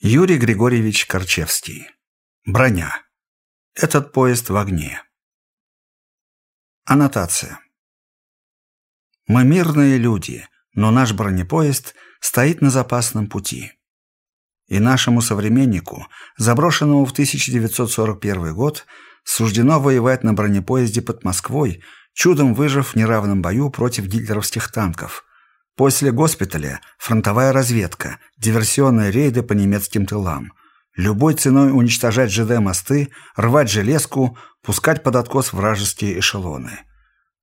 Юрий Григорьевич Корчевский. Броня. Этот поезд в огне. Аннотация. Мы мирные люди, но наш бронепоезд стоит на запасном пути. И нашему современнику, заброшенному в 1941 год, суждено воевать на бронепоезде под Москвой, чудом выжив в неравном бою против гитлеровских танков – После госпиталя фронтовая разведка, диверсионные рейды по немецким тылам. Любой ценой уничтожать ЖД-мосты, рвать железку, пускать под откос вражеские эшелоны.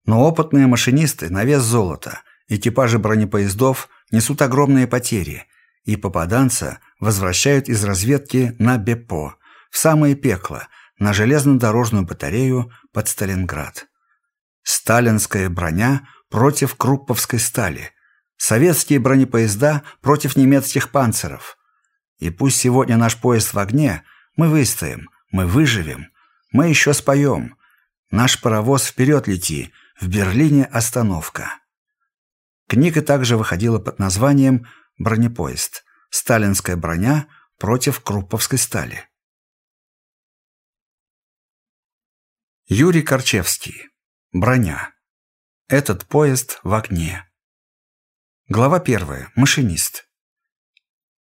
Но опытные машинисты на вес золота, экипажи бронепоездов несут огромные потери, и попаданца возвращают из разведки на Бепо, в самое пекло, на железнодорожную батарею под Сталинград. Сталинская броня против крупповской стали – Советские бронепоезда против немецких панцеров. И пусть сегодня наш поезд в огне, мы выстоим, мы выживем, мы еще споем. Наш паровоз вперед лети, в Берлине остановка. Книга также выходила под названием «Бронепоезд. Сталинская броня против крупповской стали». Юрий Корчевский. Броня. Этот поезд в огне. Глава первая. Машинист.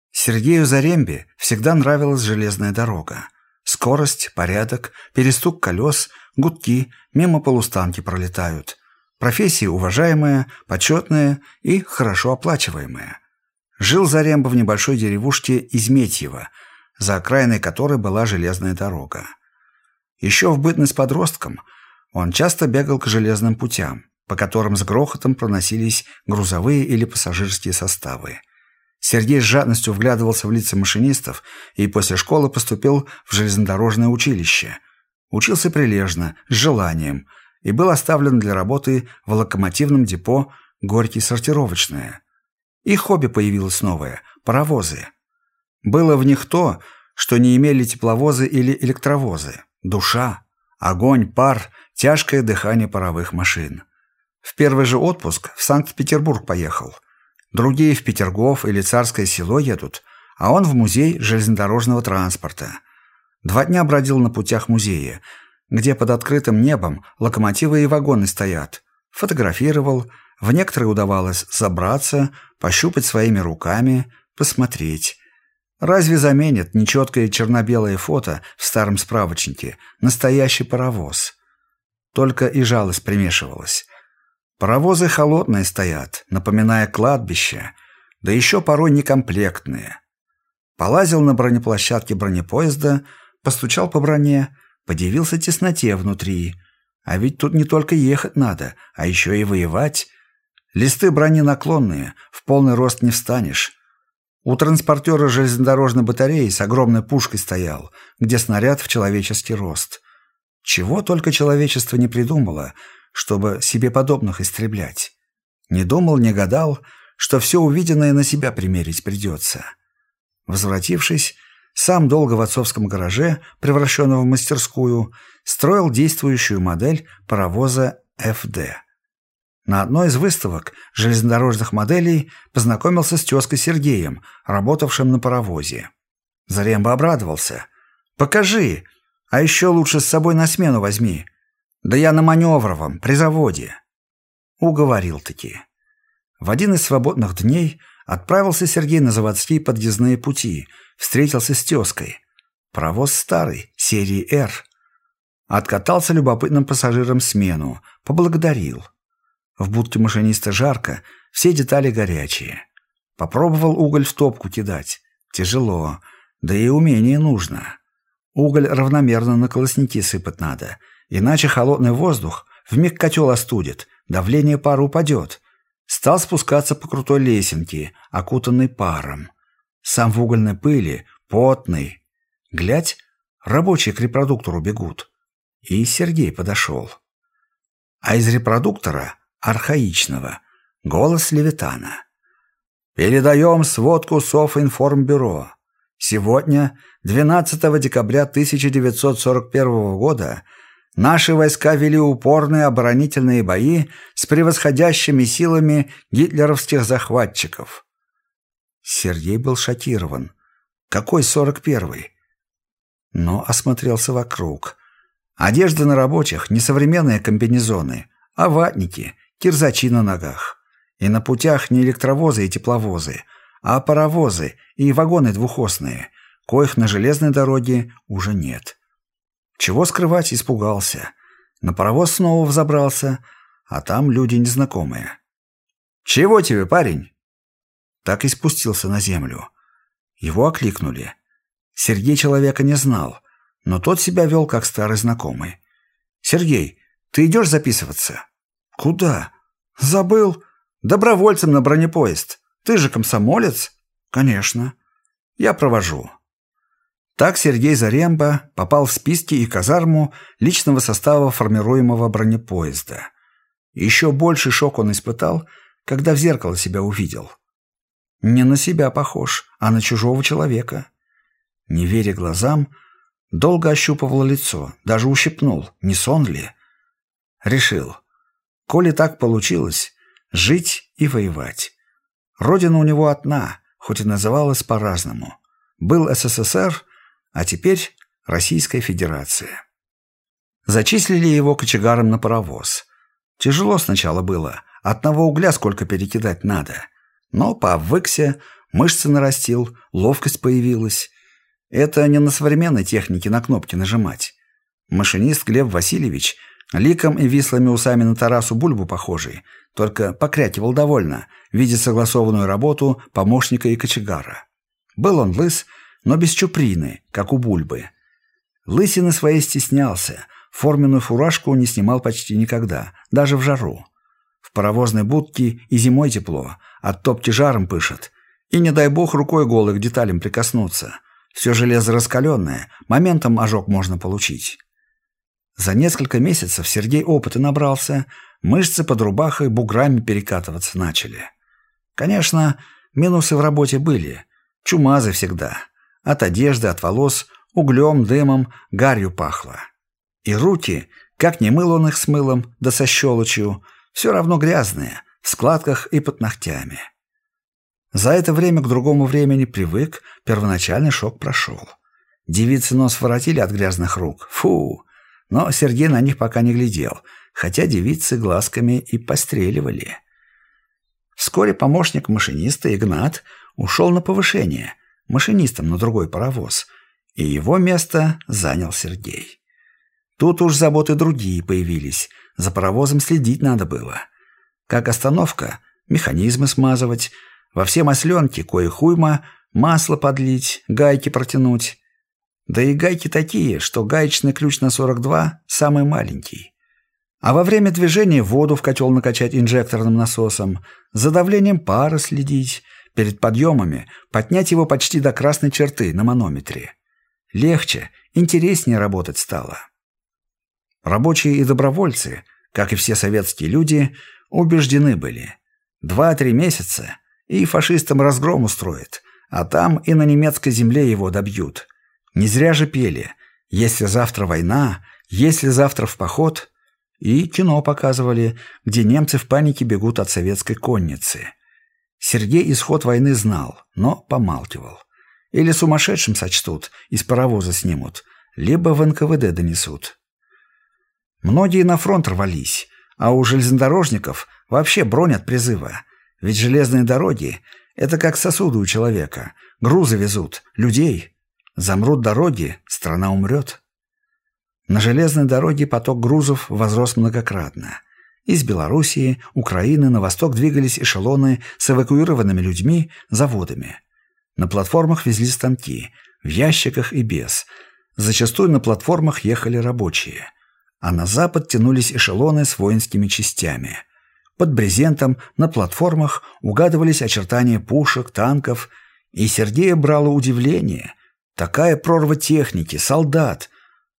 Сергею Зарембе всегда нравилась железная дорога. Скорость, порядок, перестук колес, гудки, мимо полустанки пролетают. Профессия уважаемая, почетная и хорошо оплачиваемая. Жил Заремба в небольшой деревушке Изметьево, за окраиной которой была железная дорога. Еще в бытность подростком он часто бегал к железным путям по которым с грохотом проносились грузовые или пассажирские составы. Сергей с жадностью вглядывался в лица машинистов и после школы поступил в железнодорожное училище. Учился прилежно, с желанием, и был оставлен для работы в локомотивном депо «Горький сортировочное». И хобби появилось новое – паровозы. Было в них то, что не имели тепловозы или электровозы – душа, огонь, пар, тяжкое дыхание паровых машин – в первый же отпуск в Санкт-Петербург поехал. Другие в Петергоф или Царское село едут, а он в музей железнодорожного транспорта. Два дня бродил на путях музея, где под открытым небом локомотивы и вагоны стоят. Фотографировал, в некоторые удавалось забраться, пощупать своими руками, посмотреть. Разве заменит нечеткое черно-белое фото в старом справочнике настоящий паровоз? Только и жалость примешивалась. Паровозы холодные стоят, напоминая кладбище, да еще порой некомплектные. Полазил на бронеплощадке бронепоезда, постучал по броне, подивился тесноте внутри. А ведь тут не только ехать надо, а еще и воевать. Листы брони наклонные, в полный рост не встанешь. У транспортера железнодорожной батареи с огромной пушкой стоял, где снаряд в человеческий рост. Чего только человечество не придумало — чтобы себе подобных истреблять. Не думал, не гадал, что все увиденное на себя примерить придется. Возвратившись, сам долго в отцовском гараже, превращенного в мастерскую, строил действующую модель паровоза ФД. На одной из выставок железнодорожных моделей познакомился с тезкой Сергеем, работавшим на паровозе. Заремба обрадовался. «Покажи, а еще лучше с собой на смену возьми. Да я на маневровом, при заводе. Уговорил-таки. В один из свободных дней отправился Сергей на заводские подъездные пути, встретился с тезкой. Провоз старый, серии «Р». Откатался любопытным пассажирам смену, поблагодарил. В будке машиниста жарко, все детали горячие. Попробовал уголь в топку кидать. Тяжело, да и умение нужно. Уголь равномерно на колосники сыпать надо — Иначе холодный воздух вмиг котел остудит, давление пара упадет. Стал спускаться по крутой лесенке, окутанной паром. Сам в угольной пыли, потный. Глядь, рабочие к репродуктору бегут. И Сергей подошел. А из репродуктора, архаичного, голос Левитана. «Передаем сводку Софинформбюро. Сегодня, 12 декабря 1941 года, Наши войска вели упорные оборонительные бои с превосходящими силами гитлеровских захватчиков. Сергей был шокирован. Какой сорок первый? Но осмотрелся вокруг. Одежда на рабочих, не современные комбинезоны, а ватники, кирзачи на ногах. И на путях не электровозы и тепловозы, а паровозы и вагоны двухосные, коих на железной дороге уже нет. Чего скрывать, испугался. На паровоз снова взобрался, а там люди незнакомые. «Чего тебе, парень?» Так и спустился на землю. Его окликнули. Сергей человека не знал, но тот себя вел как старый знакомый. «Сергей, ты идешь записываться?» «Куда?» «Забыл. Добровольцем на бронепоезд. Ты же комсомолец?» «Конечно. Я провожу». Так Сергей Заремба попал в списки и казарму личного состава формируемого бронепоезда. Еще больше шок он испытал, когда в зеркало себя увидел. Не на себя похож, а на чужого человека. Не веря глазам, долго ощупывал лицо, даже ущипнул, не сон ли. Решил, коли так получилось, жить и воевать. Родина у него одна, хоть и называлась по-разному. Был СССР, а теперь Российская Федерация. Зачислили его кочегаром на паровоз. Тяжело сначала было, одного угля сколько перекидать надо. Но пообвыкся, мышцы нарастил, ловкость появилась. Это не на современной технике на кнопки нажимать. Машинист Глеб Васильевич, ликом и вислыми усами на Тарасу Бульбу похожий, только покрякивал довольно, видя согласованную работу помощника и кочегара. Был он лыс, но без чуприны, как у Бульбы. Лысины своей стеснялся, форменную фуражку не снимал почти никогда, даже в жару. В паровозной будке и зимой тепло, от топки жаром пышет. И не дай бог рукой голой к деталям прикоснуться. Все железо раскаленное, моментом ожог можно получить. За несколько месяцев Сергей опыта набрался, мышцы под рубахой буграми перекатываться начали. Конечно, минусы в работе были. Чумазы всегда. От одежды, от волос, углем, дымом, гарью пахло. И руки, как не мыл он их с мылом, да со щелочью, все равно грязные, в складках и под ногтями. За это время к другому времени привык, первоначальный шок прошел. Девицы нос воротили от грязных рук. Фу! Но Сергей на них пока не глядел, хотя девицы глазками и постреливали. Вскоре помощник машиниста Игнат ушел на повышение – машинистом на другой паровоз, и его место занял Сергей. Тут уж заботы другие появились, за паровозом следить надо было. Как остановка, механизмы смазывать, во все масленки кое хуйма, масло подлить, гайки протянуть. Да и гайки такие, что гаечный ключ на 42 самый маленький. А во время движения воду в котел накачать инжекторным насосом, за давлением пара следить, перед подъемами поднять его почти до красной черты на манометре. Легче, интереснее работать стало. Рабочие и добровольцы, как и все советские люди, убеждены были. Два-три месяца, и фашистам разгром устроят, а там и на немецкой земле его добьют. Не зря же пели «Если завтра война, если завтра в поход», и кино показывали, где немцы в панике бегут от советской конницы – Сергей исход войны знал, но помалкивал. Или сумасшедшим сочтут, из паровоза снимут, либо в НКВД донесут. Многие на фронт рвались, а у железнодорожников вообще бронь от призыва. Ведь железные дороги — это как сосуды у человека. Грузы везут, людей. Замрут дороги, страна умрет. На железной дороге поток грузов возрос многократно — из Белоруссии, Украины на восток двигались эшелоны с эвакуированными людьми, заводами. На платформах везли станки, в ящиках и без. Зачастую на платформах ехали рабочие. А на запад тянулись эшелоны с воинскими частями. Под брезентом на платформах угадывались очертания пушек, танков. И Сергея брало удивление. Такая прорва техники, солдат.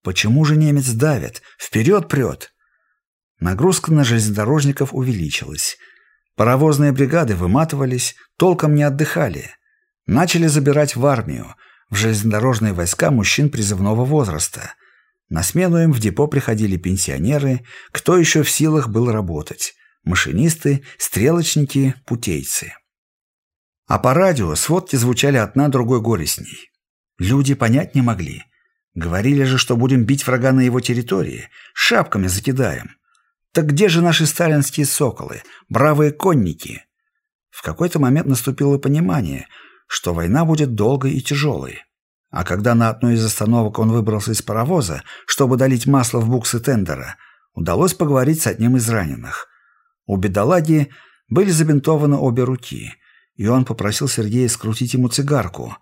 Почему же немец давит? Вперед прет! Нагрузка на железнодорожников увеличилась. Паровозные бригады выматывались, толком не отдыхали. Начали забирать в армию, в железнодорожные войска мужчин призывного возраста. На смену им в депо приходили пенсионеры, кто еще в силах был работать. Машинисты, стрелочники, путейцы. А по радио сводки звучали одна другой горестней. Люди понять не могли. Говорили же, что будем бить врага на его территории, шапками закидаем. Так где же наши сталинские соколы, бравые конники? В какой-то момент наступило понимание, что война будет долгой и тяжелой. А когда на одной из остановок он выбрался из паровоза, чтобы долить масло в буксы тендера, удалось поговорить с одним из раненых. У бедолаги были забинтованы обе руки, и он попросил Сергея скрутить ему цигарку.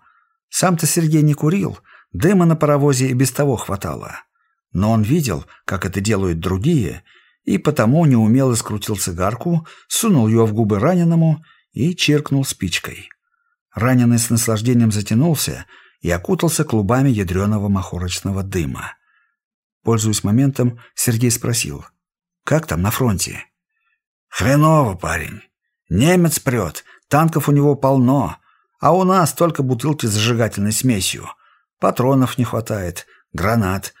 Сам-то Сергей не курил, дыма на паровозе и без того хватало. Но он видел, как это делают другие, и потому неумело скрутил цигарку, сунул ее в губы раненому и чиркнул спичкой. Раненый с наслаждением затянулся и окутался клубами ядреного махорочного дыма. Пользуясь моментом, Сергей спросил, «Как там на фронте?» «Хреново, парень. Немец прет, танков у него полно, а у нас только бутылки с зажигательной смесью. Патронов не хватает, гранат.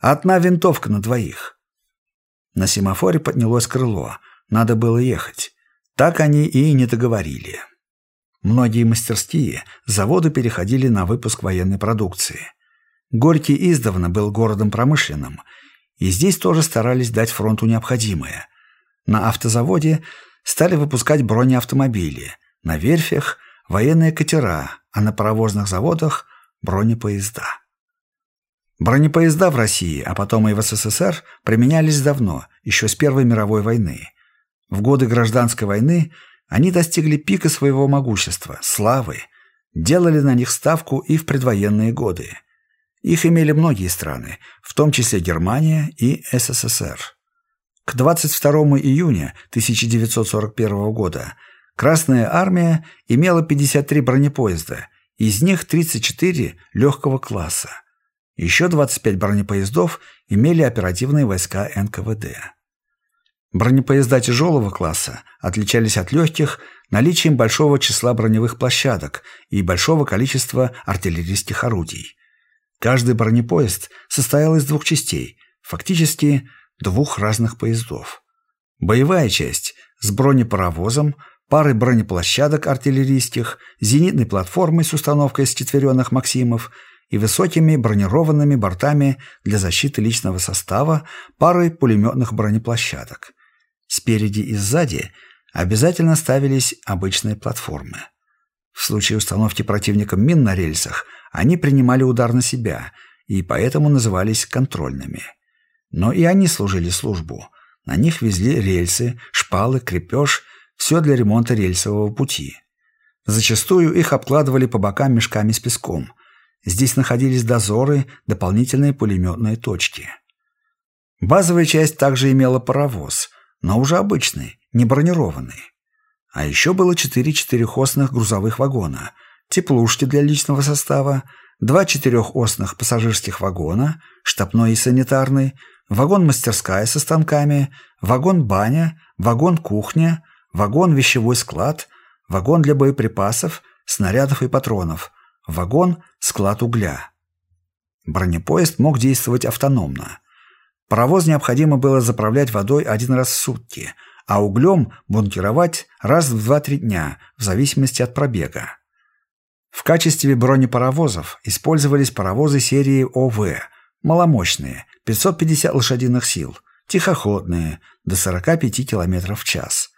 Одна винтовка на двоих». На семафоре поднялось крыло, надо было ехать. Так они и не договорили. Многие мастерские, заводы переходили на выпуск военной продукции. Горький издавна был городом промышленным, и здесь тоже старались дать фронту необходимое. На автозаводе стали выпускать бронеавтомобили, на верфях – военные катера, а на паровозных заводах – бронепоезда. Бронепоезда в России, а потом и в СССР применялись давно, еще с Первой мировой войны. В годы гражданской войны они достигли пика своего могущества, славы, делали на них ставку и в предвоенные годы. Их имели многие страны, в том числе Германия и СССР. К 22 июня 1941 года Красная армия имела 53 бронепоезда, из них 34 легкого класса. Еще 25 бронепоездов имели оперативные войска НКВД. Бронепоезда тяжелого класса отличались от легких наличием большого числа броневых площадок и большого количества артиллерийских орудий. Каждый бронепоезд состоял из двух частей, фактически двух разных поездов. Боевая часть с бронепаровозом, парой бронеплощадок артиллерийских, зенитной платформой с установкой с четверенных «Максимов» и высокими бронированными бортами для защиты личного состава, парой пулеметных бронеплощадок. Спереди и сзади обязательно ставились обычные платформы. В случае установки противником мин на рельсах они принимали удар на себя и поэтому назывались контрольными. Но и они служили службу. На них везли рельсы, шпалы, крепеж, все для ремонта рельсового пути. Зачастую их обкладывали по бокам мешками с песком. Здесь находились дозоры, дополнительные пулеметные точки. Базовая часть также имела паровоз – но уже обычный, не бронированный. А еще было четыре четырехосных грузовых вагона, теплушки для личного состава, два четырехосных пассажирских вагона, штабной и санитарный, вагон-мастерская со станками, вагон-баня, вагон-кухня, вагон-вещевой склад, вагон для боеприпасов, снарядов и патронов, вагон-склад угля. Бронепоезд мог действовать автономно – Паровоз необходимо было заправлять водой один раз в сутки, а углем бункеровать раз в 2-3 дня, в зависимости от пробега. В качестве бронепаровозов использовались паровозы серии ОВ, маломощные, 550 лошадиных сил, тихоходные, до 45 км в час.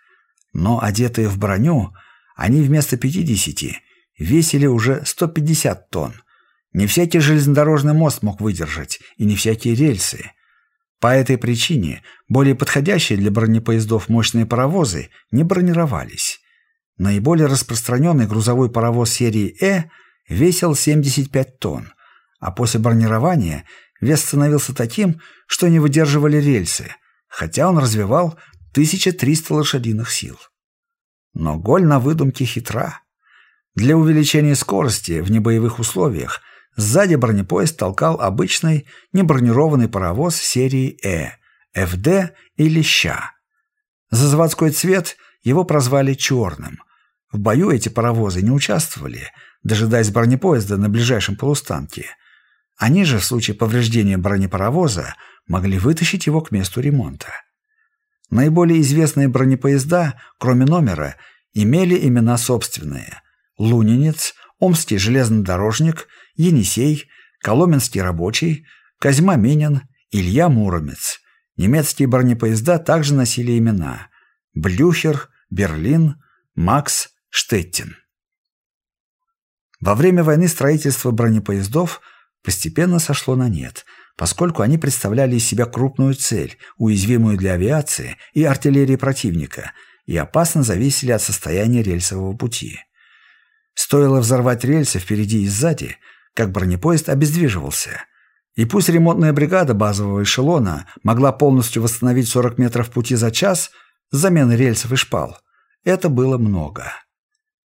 Но одетые в броню, они вместо 50 весили уже 150 тонн. Не всякий железнодорожный мост мог выдержать, и не всякие рельсы – по этой причине более подходящие для бронепоездов мощные паровозы не бронировались. Наиболее распространенный грузовой паровоз серии «Э» весил 75 тонн, а после бронирования вес становился таким, что не выдерживали рельсы, хотя он развивал 1300 лошадиных сил. Но голь на выдумке хитра. Для увеличения скорости в небоевых условиях Сзади бронепоезд толкал обычный небронированный паровоз серии «Э», «ФД» или «Ща». За заводской цвет его прозвали «черным». В бою эти паровозы не участвовали, дожидаясь бронепоезда на ближайшем полустанке. Они же в случае повреждения бронепаровоза могли вытащить его к месту ремонта. Наиболее известные бронепоезда, кроме номера, имели имена собственные – «Лунинец», «Омский железнодорожник» Енисей, Коломенский рабочий, Козьма Минин, Илья Муромец. Немецкие бронепоезда также носили имена Блюхер, Берлин, Макс, Штеттин. Во время войны строительство бронепоездов постепенно сошло на нет, поскольку они представляли из себя крупную цель, уязвимую для авиации и артиллерии противника, и опасно зависели от состояния рельсового пути. Стоило взорвать рельсы впереди и сзади, как бронепоезд обездвиживался. И пусть ремонтная бригада базового эшелона могла полностью восстановить 40 метров пути за час с заменой рельсов и шпал, это было много.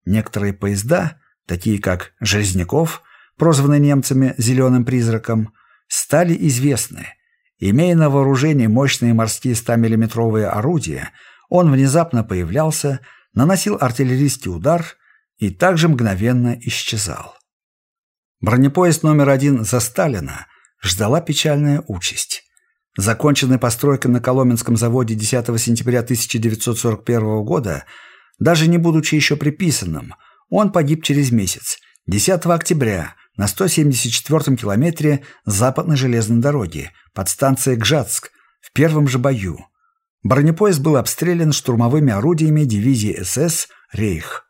Некоторые поезда, такие как «Железняков», прозванный немцами «зеленым призраком», стали известны. Имея на вооружении мощные морские 100-миллиметровые орудия, он внезапно появлялся, наносил артиллерийский удар и также мгновенно исчезал. Бронепоезд номер один за Сталина ждала печальная участь. Законченный постройкой на Коломенском заводе 10 сентября 1941 года, даже не будучи еще приписанным, он погиб через месяц, 10 октября, на 174-м километре западной железной дороги, под станцией Гжатск, в первом же бою. Бронепоезд был обстрелян штурмовыми орудиями дивизии СС «Рейх».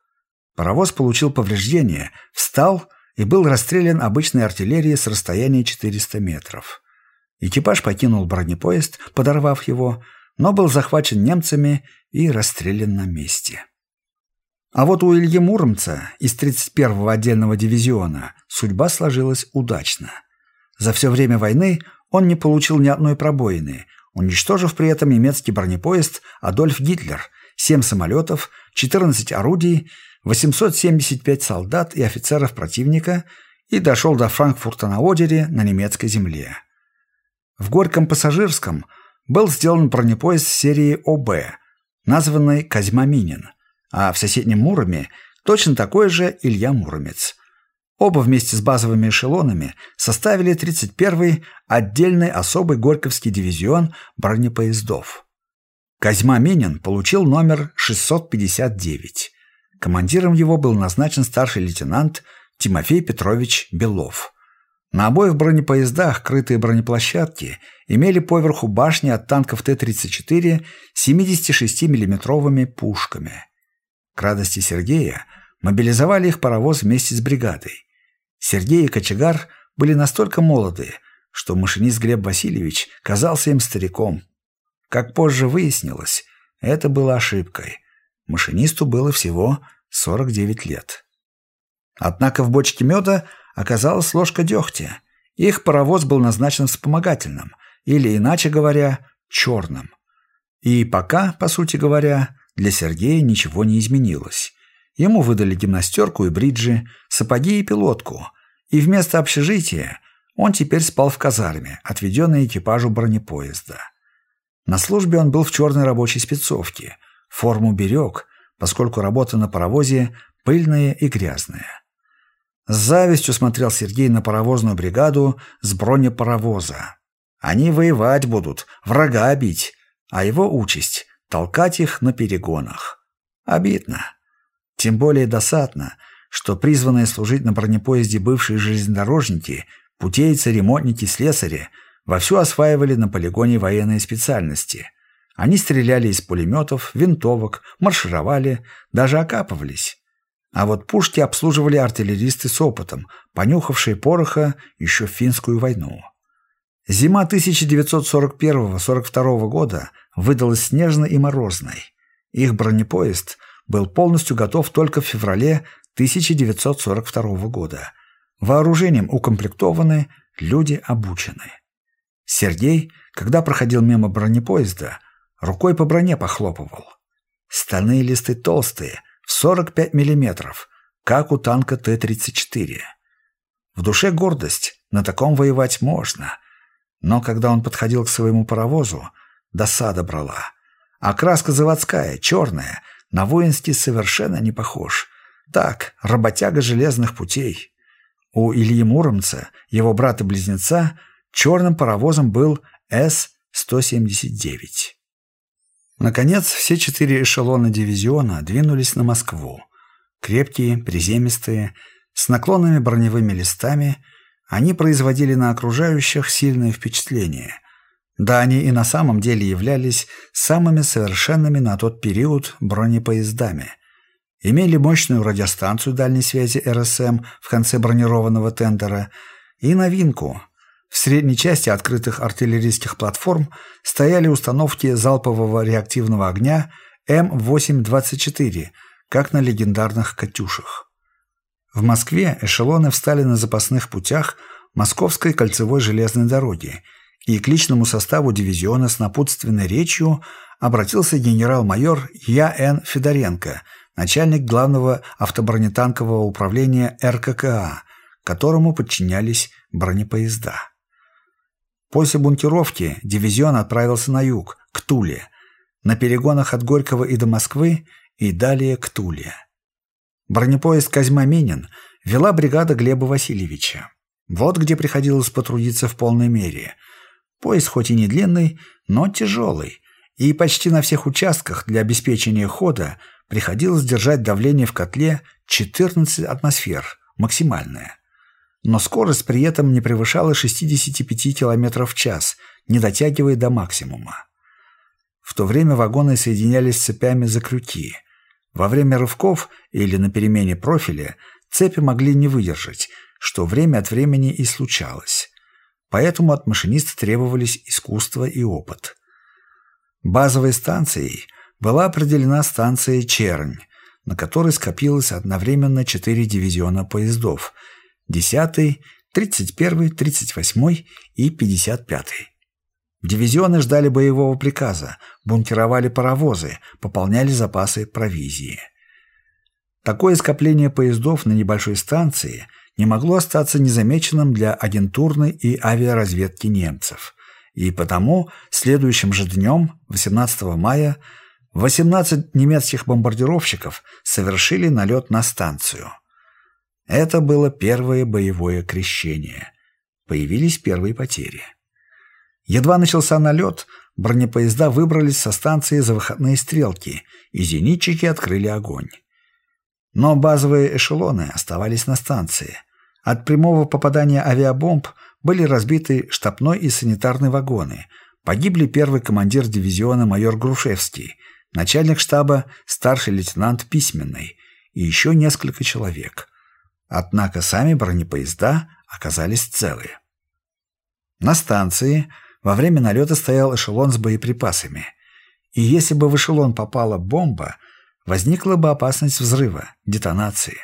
Паровоз получил повреждения, встал и был расстрелян обычной артиллерией с расстояния 400 метров. Экипаж покинул бронепоезд, подорвав его, но был захвачен немцами и расстрелян на месте. А вот у Ильи Муромца из 31-го отдельного дивизиона судьба сложилась удачно. За все время войны он не получил ни одной пробоины, уничтожив при этом немецкий бронепоезд «Адольф Гитлер», 7 самолетов, 14 орудий, 875 солдат и офицеров противника и дошел до Франкфурта на Одере на немецкой земле. В Горьком пассажирском был сделан бронепоезд серии ОБ, названный «Козьма Минин», а в соседнем Муроме точно такой же Илья Муромец. Оба вместе с базовыми эшелонами составили 31-й отдельный особый Горьковский дивизион бронепоездов. Козьма Минин получил номер 659. Командиром его был назначен старший лейтенант Тимофей Петрович Белов. На обоих бронепоездах крытые бронеплощадки имели поверху башни от танков Т-34 76 миллиметровыми пушками. К радости Сергея мобилизовали их паровоз вместе с бригадой. Сергей и Кочегар были настолько молоды, что машинист Глеб Васильевич казался им стариком. Как позже выяснилось, это было ошибкой. Машинисту было всего 49 лет. Однако в бочке меда оказалась ложка дегтя. Их паровоз был назначен вспомогательным, или, иначе говоря, черным. И пока, по сути говоря, для Сергея ничего не изменилось. Ему выдали гимнастерку и бриджи, сапоги и пилотку, и вместо общежития он теперь спал в казарме, отведенной экипажу бронепоезда. На службе он был в черной рабочей спецовке, форму берег, поскольку работа на паровозе пыльная и грязная. С завистью смотрел Сергей на паровозную бригаду с бронепаровоза. Они воевать будут, врага бить, а его участь толкать их на перегонах. Обидно. Тем более досадно, что призванные служить на бронепоезде бывшие железнодорожники, путейцы, ремонтники, слесари вовсю осваивали на полигоне военные специальности. Они стреляли из пулеметов, винтовок, маршировали, даже окапывались. А вот пушки обслуживали артиллеристы с опытом, понюхавшие пороха еще в финскую войну. Зима 1941-42 года выдалась снежной и морозной. Их бронепоезд был полностью готов только в феврале 1942 года. Вооружением укомплектованы, люди обучены. Сергей, когда проходил мимо бронепоезда, рукой по броне похлопывал. Стальные листы толстые, в 45 миллиметров, как у танка Т-34. В душе гордость, на таком воевать можно – но когда он подходил к своему паровозу, досада брала. А краска заводская, черная, на воинский совершенно не похож. Так, работяга железных путей. У Ильи Муромца, его брата-близнеца, черным паровозом был С-179. Наконец, все четыре эшелона дивизиона двинулись на Москву. Крепкие, приземистые, С наклонными броневыми листами они производили на окружающих сильное впечатление. Да, они и на самом деле являлись самыми совершенными на тот период бронепоездами. Имели мощную радиостанцию дальней связи РСМ в конце бронированного тендера и новинку – в средней части открытых артиллерийских платформ стояли установки залпового реактивного огня М824, как на легендарных «Катюшах». В Москве эшелоны встали на запасных путях Московской кольцевой железной дороги, и к личному составу дивизиона с напутственной речью обратился генерал-майор Я.Н. Федоренко, начальник главного автобронетанкового управления РККА, которому подчинялись бронепоезда. После бункеровки дивизион отправился на юг, к Туле, на перегонах от Горького и до Москвы и далее к Туле. Бронепоезд Козьма Минин вела бригада Глеба Васильевича. Вот где приходилось потрудиться в полной мере. Поезд хоть и не длинный, но тяжелый, и почти на всех участках для обеспечения хода приходилось держать давление в котле 14 атмосфер, максимальное но скорость при этом не превышала 65 км в час, не дотягивая до максимума. В то время вагоны соединялись цепями за крюки. Во время рывков или на перемене профиля цепи могли не выдержать, что время от времени и случалось. Поэтому от машиниста требовались искусство и опыт. Базовой станцией была определена станция Чернь, на которой скопилось одновременно четыре дивизиона поездов – 10, 31, 38 и 55. Дивизионы ждали боевого приказа, бункеровали паровозы, пополняли запасы провизии. Такое скопление поездов на небольшой станции не могло остаться незамеченным для агентурной и авиаразведки немцев. И потому следующим же днем, 18 мая, 18 немецких бомбардировщиков совершили налет на станцию – это было первое боевое крещение. Появились первые потери. Едва начался налет, бронепоезда выбрались со станции за выходные стрелки, и зенитчики открыли огонь. Но базовые эшелоны оставались на станции. От прямого попадания авиабомб были разбиты штабной и санитарный вагоны. Погибли первый командир дивизиона майор Грушевский, начальник штаба старший лейтенант Письменный и еще несколько человек – Однако сами бронепоезда оказались целые. На станции во время налета стоял эшелон с боеприпасами. И если бы в эшелон попала бомба, возникла бы опасность взрыва, детонации.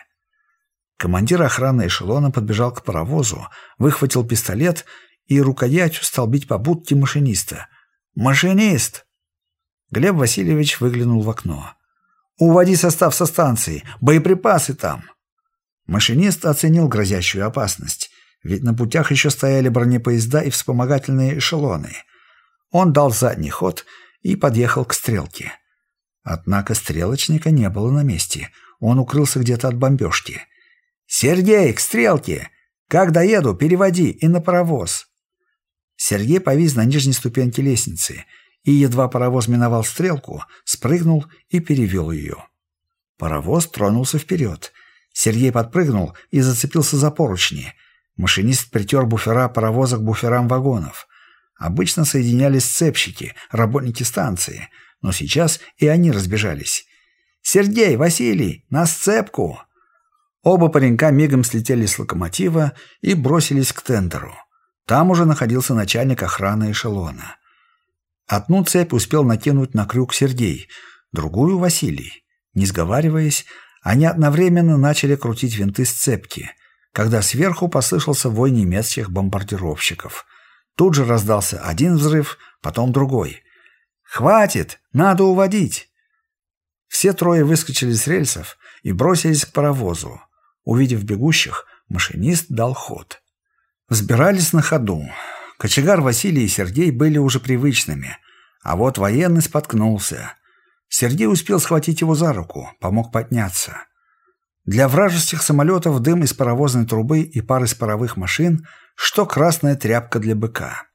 Командир охраны эшелона подбежал к паровозу, выхватил пистолет и рукоятью стал бить по будке машиниста. «Машинист!» Глеб Васильевич выглянул в окно. «Уводи состав со станции! Боеприпасы там!» Машинист оценил грозящую опасность, ведь на путях еще стояли бронепоезда и вспомогательные эшелоны. Он дал задний ход и подъехал к стрелке. Однако стрелочника не было на месте. Он укрылся где-то от бомбежки. «Сергей, к стрелке! Как доеду, переводи и на паровоз!» Сергей повис на нижней ступеньке лестницы и, едва паровоз миновал стрелку, спрыгнул и перевел ее. Паровоз тронулся вперед — Сергей подпрыгнул и зацепился за поручни. Машинист притер буфера паровоза к буферам вагонов. Обычно соединялись цепщики, работники станции, но сейчас и они разбежались. «Сергей, Василий, на сцепку!» Оба паренька мигом слетели с локомотива и бросились к тендеру. Там уже находился начальник охраны эшелона. Одну цепь успел накинуть на крюк Сергей, другую — Василий. Не сговариваясь, они одновременно начали крутить винты сцепки, когда сверху послышался вой немецких бомбардировщиков. Тут же раздался один взрыв, потом другой. «Хватит! Надо уводить!» Все трое выскочили с рельсов и бросились к паровозу. Увидев бегущих, машинист дал ход. Взбирались на ходу. Кочегар Василий и Сергей были уже привычными, а вот военный споткнулся. Сергей успел схватить его за руку, помог подняться. Для вражеских самолетов дым из паровозной трубы и пар из паровых машин, что красная тряпка для быка.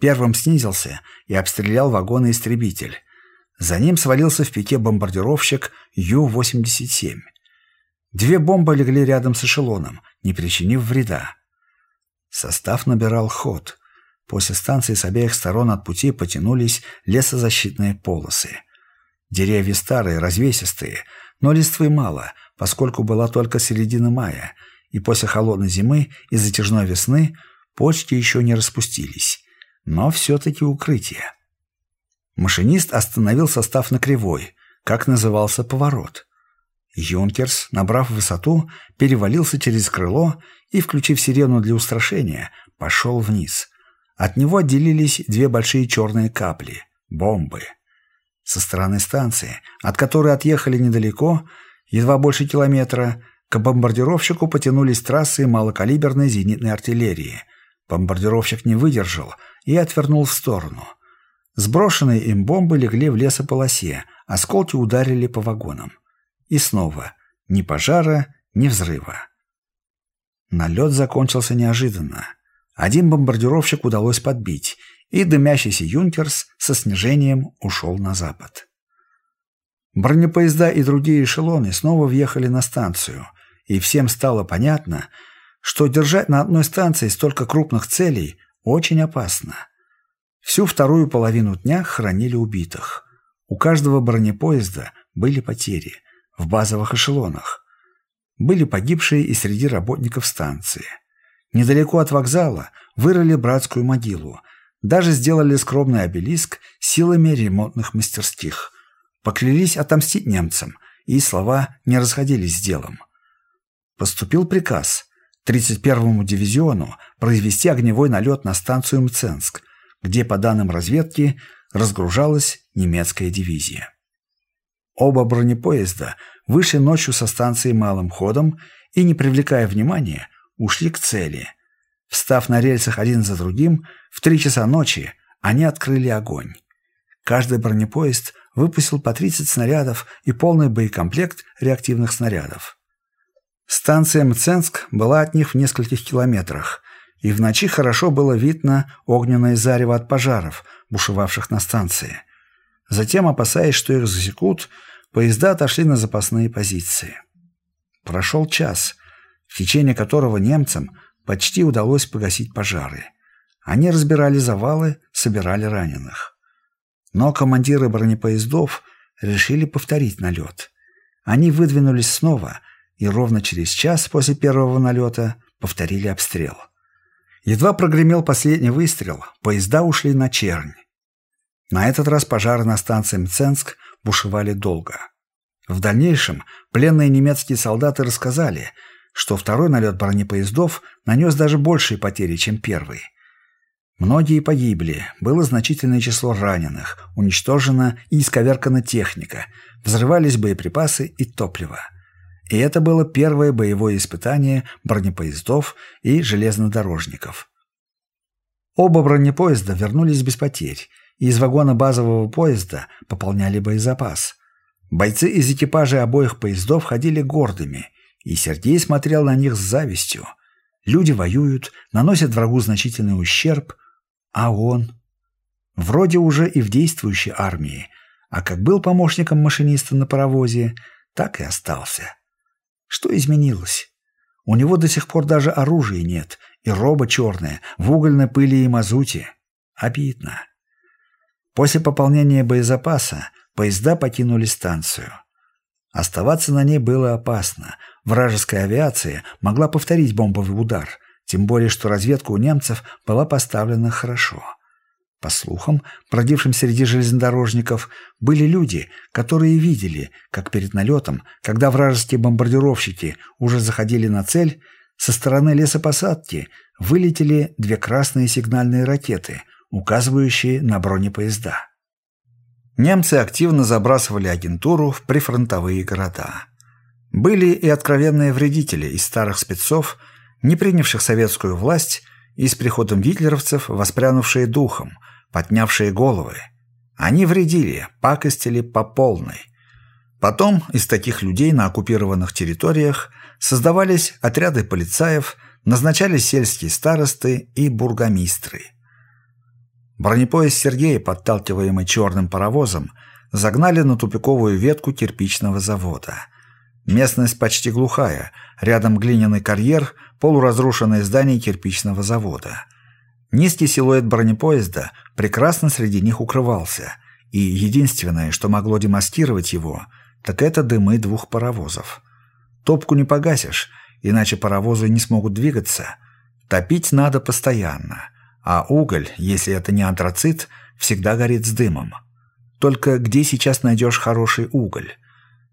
Первым снизился и обстрелял вагоны-истребитель. За ним свалился в пике бомбардировщик Ю-87. Две бомбы легли рядом с эшелоном, не причинив вреда. Состав набирал ход. После станции с обеих сторон от пути потянулись лесозащитные полосы. Деревья старые, развесистые, но листвы мало, поскольку была только середина мая, и после холодной зимы и затяжной весны почки еще не распустились. Но все-таки укрытие. Машинист остановил состав на кривой, как назывался поворот. Юнкерс, набрав высоту, перевалился через крыло и, включив сирену для устрашения, пошел вниз. От него отделились две большие черные капли — бомбы. Со стороны станции, от которой отъехали недалеко, едва больше километра, к бомбардировщику потянулись трассы малокалиберной зенитной артиллерии. Бомбардировщик не выдержал и отвернул в сторону. Сброшенные им бомбы легли в лесополосе, осколки ударили по вагонам. И снова ни пожара, ни взрыва. Налет закончился неожиданно. Один бомбардировщик удалось подбить, и дымящийся «Юнкерс» со снижением ушел на запад. Бронепоезда и другие эшелоны снова въехали на станцию, и всем стало понятно, что держать на одной станции столько крупных целей очень опасно. Всю вторую половину дня хранили убитых. У каждого бронепоезда были потери – в базовых эшелонах. Были погибшие и среди работников станции. Недалеко от вокзала вырыли братскую могилу, даже сделали скромный обелиск силами ремонтных мастерских. Поклялись отомстить немцам, и слова не расходились с делом. Поступил приказ 31-му дивизиону произвести огневой налет на станцию Мценск, где, по данным разведки, разгружалась немецкая дивизия. Оба бронепоезда вышли ночью со станции малым ходом и, не привлекая внимания, ушли к цели. Встав на рельсах один за другим, в три часа ночи они открыли огонь. Каждый бронепоезд выпустил по 30 снарядов и полный боекомплект реактивных снарядов. Станция Мценск была от них в нескольких километрах, и в ночи хорошо было видно огненное зарево от пожаров, бушевавших на станции. Затем, опасаясь, что их засекут, поезда отошли на запасные позиции. Прошел час, в течение которого немцам почти удалось погасить пожары. Они разбирали завалы, собирали раненых. Но командиры бронепоездов решили повторить налет. Они выдвинулись снова и ровно через час после первого налета повторили обстрел. Едва прогремел последний выстрел, поезда ушли на чернь. На этот раз пожары на станции Мценск бушевали долго. В дальнейшем пленные немецкие солдаты рассказали, что второй налет бронепоездов нанес даже большие потери, чем первый. Многие погибли, было значительное число раненых, уничтожена и исковеркана техника, взрывались боеприпасы и топливо. И это было первое боевое испытание бронепоездов и железнодорожников. Оба бронепоезда вернулись без потерь, и из вагона базового поезда пополняли боезапас. Бойцы из экипажа обоих поездов ходили гордыми, и Сергей смотрел на них с завистью. Люди воюют, наносят врагу значительный ущерб, а он... Вроде уже и в действующей армии, а как был помощником машиниста на паровозе, так и остался. Что изменилось? У него до сих пор даже оружия нет, и роба черная, в угольной пыли и мазуте. Обидно. После пополнения боезапаса поезда покинули станцию. Оставаться на ней было опасно. Вражеская авиация могла повторить бомбовый удар, тем более что разведка у немцев была поставлена хорошо. По слухам, продившим среди железнодорожников, были люди, которые видели, как перед налетом, когда вражеские бомбардировщики уже заходили на цель, со стороны лесопосадки вылетели две красные сигнальные ракеты – указывающие на бронепоезда. Немцы активно забрасывали агентуру в прифронтовые города. Были и откровенные вредители из старых спецов, не принявших советскую власть, и с приходом гитлеровцев воспрянувшие духом, поднявшие головы. Они вредили, пакостили по полной. Потом из таких людей на оккупированных территориях создавались отряды полицаев, назначались сельские старосты и бургомистры – Бронепоезд Сергея, подталкиваемый черным паровозом, загнали на тупиковую ветку кирпичного завода. Местность почти глухая, рядом глиняный карьер, полуразрушенное здание кирпичного завода. Низкий силуэт бронепоезда прекрасно среди них укрывался, и единственное, что могло демаскировать его, так это дымы двух паровозов. Топку не погасишь, иначе паровозы не смогут двигаться. Топить надо постоянно, а уголь, если это не антрацит, всегда горит с дымом. Только где сейчас найдешь хороший уголь?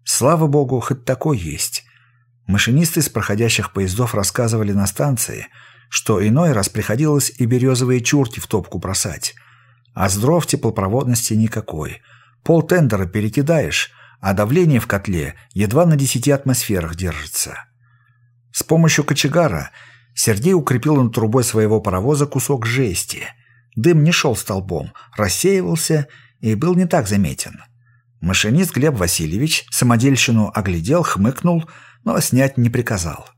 Слава богу, хоть такой есть. Машинисты с проходящих поездов рассказывали на станции, что иной раз приходилось и березовые чурки в топку бросать. А с дров теплопроводности никакой. Пол тендера перекидаешь, а давление в котле едва на 10 атмосферах держится. С помощью кочегара Сергей укрепил над трубой своего паровоза кусок жести. Дым не шел столбом, рассеивался и был не так заметен. Машинист Глеб Васильевич самодельщину оглядел, хмыкнул, но снять не приказал.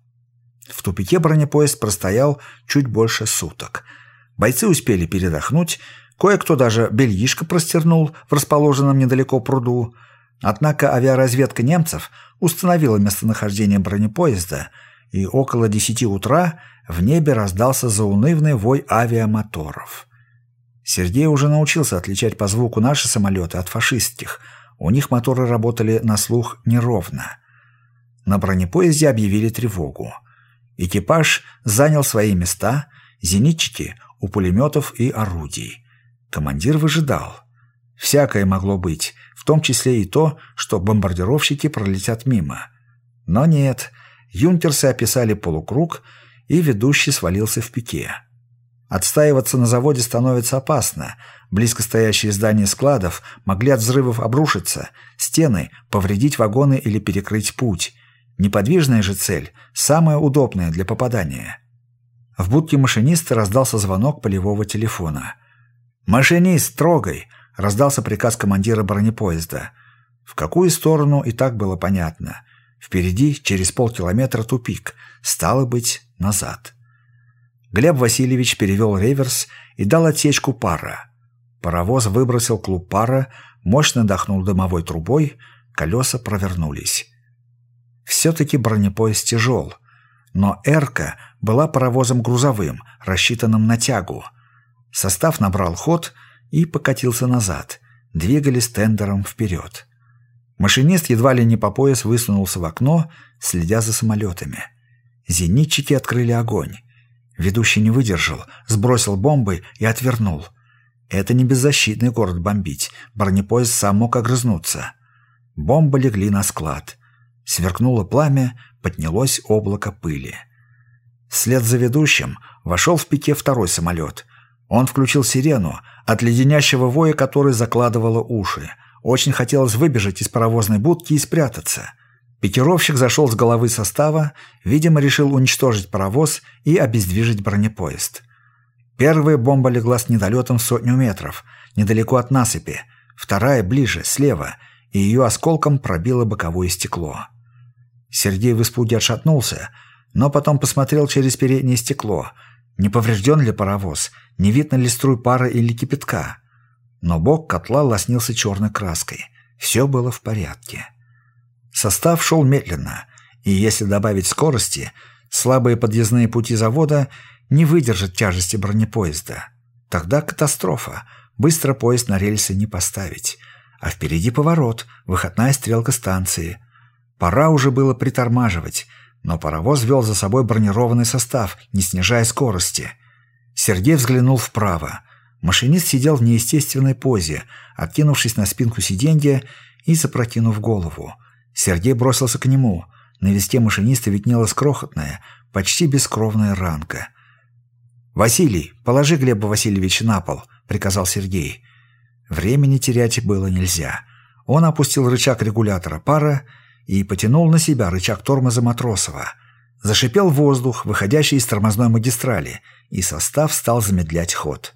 В тупике бронепоезд простоял чуть больше суток. Бойцы успели передохнуть, кое-кто даже бельишко простернул в расположенном недалеко пруду. Однако авиаразведка немцев установила местонахождение бронепоезда, и около десяти утра в небе раздался заунывный вой авиамоторов. Сергей уже научился отличать по звуку наши самолеты от фашистских – у них моторы работали на слух неровно. На бронепоезде объявили тревогу. Экипаж занял свои места, зенитчики у пулеметов и орудий. Командир выжидал. Всякое могло быть, в том числе и то, что бомбардировщики пролетят мимо. Но нет, юнкерсы описали полукруг, и ведущий свалился в пике. Отстаиваться на заводе становится опасно. Близко стоящие здания складов могли от взрывов обрушиться, стены повредить вагоны или перекрыть путь. Неподвижная же цель – самая удобная для попадания. В будке машиниста раздался звонок полевого телефона. «Машинист, трогай!» – раздался приказ командира бронепоезда. В какую сторону и так было понятно. Впереди, через полкилометра, тупик. Стало быть, назад. Глеб Васильевич перевел реверс и дал отсечку пара. Паровоз выбросил клуб пара, мощно дохнул дымовой трубой, колеса провернулись. Все-таки бронепоезд тяжел, но «Эрка» была паровозом грузовым, рассчитанным на тягу. Состав набрал ход и покатился назад, двигались тендером вперед. Машинист едва ли не по пояс высунулся в окно, следя за самолетами. Зенитчики открыли огонь. Ведущий не выдержал, сбросил бомбы и отвернул. Это не беззащитный город бомбить, бронепоезд сам мог огрызнуться. Бомбы легли на склад. Сверкнуло пламя, поднялось облако пыли. Вслед за ведущим вошел в пике второй самолет. Он включил сирену, от леденящего воя который закладывало уши. Очень хотелось выбежать из паровозной будки и спрятаться. Пикировщик зашел с головы состава, видимо, решил уничтожить паровоз и обездвижить бронепоезд. Первая бомба легла с недолетом в сотню метров, недалеко от насыпи, вторая ближе, слева, и ее осколком пробило боковое стекло. Сергей в испуге отшатнулся, но потом посмотрел через переднее стекло. Не поврежден ли паровоз, не видно ли струй пара или кипятка. Но бок котла лоснился черной краской. Все было в порядке. Состав шел медленно, и если добавить скорости, слабые подъездные пути завода не выдержат тяжести бронепоезда. Тогда катастрофа. Быстро поезд на рельсы не поставить. А впереди поворот, выходная стрелка станции. Пора уже было притормаживать, но паровоз вел за собой бронированный состав, не снижая скорости. Сергей взглянул вправо. Машинист сидел в неестественной позе, откинувшись на спинку сиденья и запрокинув голову. Сергей бросился к нему. На виске машиниста виднелась крохотная, почти бескровная ранка. «Василий, положи Глеба Васильевича на пол», — приказал Сергей. Времени терять было нельзя. Он опустил рычаг регулятора пара и потянул на себя рычаг тормоза Матросова. Зашипел воздух, выходящий из тормозной магистрали, и состав стал замедлять ход.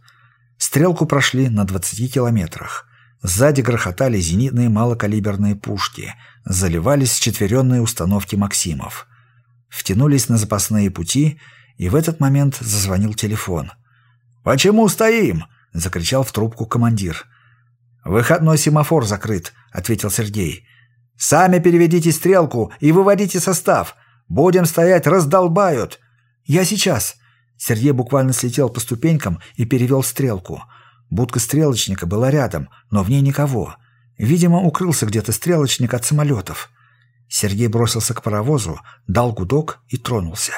Стрелку прошли на 20 километрах. Сзади грохотали зенитные малокалиберные пушки, заливались четверенные установки «Максимов». Втянулись на запасные пути, и в этот момент зазвонил телефон. «Почему стоим?» — закричал в трубку командир. «Выходной семафор закрыт», — ответил Сергей. Сами переведите стрелку и выводите состав. Будем стоять, раздолбают. Я сейчас. Сергей буквально слетел по ступенькам и перевел стрелку. Будка стрелочника была рядом, но в ней никого. Видимо, укрылся где-то стрелочник от самолетов. Сергей бросился к паровозу, дал гудок и тронулся.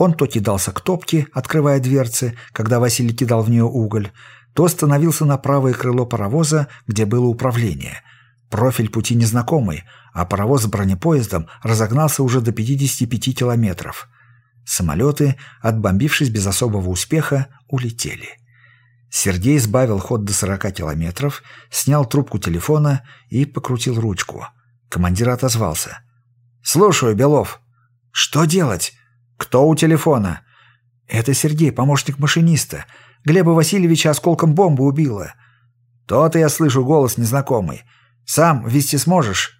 Он то кидался к топке, открывая дверцы, когда Василий кидал в нее уголь, то становился на правое крыло паровоза, где было управление. Профиль пути незнакомый, а паровоз с бронепоездом разогнался уже до 55 километров. Самолеты, отбомбившись без особого успеха, улетели. Сергей сбавил ход до 40 километров, снял трубку телефона и покрутил ручку. Командир отозвался. «Слушаю, Белов». «Что делать?» «Кто у телефона?» «Это Сергей, помощник машиниста. Глеба Васильевича осколком бомбы убило». «То-то я слышу голос незнакомый. Сам вести сможешь?»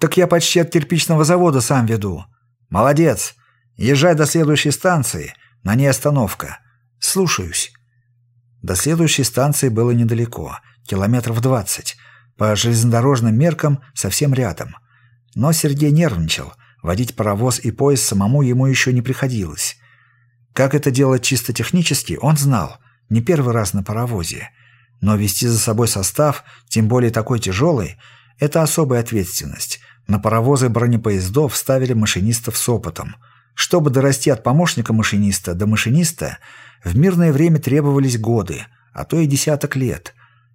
«Так я почти от кирпичного завода сам веду». «Молодец. Езжай до следующей станции. На ней остановка». «Слушаюсь». До следующей станции было недалеко, километров двадцать. По железнодорожным меркам совсем рядом. Но Сергей нервничал – Водить паровоз и поезд самому ему еще не приходилось. Как это делать чисто технически, он знал, не первый раз на паровозе. Но вести за собой состав, тем более такой тяжелый, это особая ответственность. На паровозы бронепоездов ставили машинистов с опытом. Чтобы дорасти от помощника машиниста до машиниста, в мирное время требовались годы, а то и десяток лет.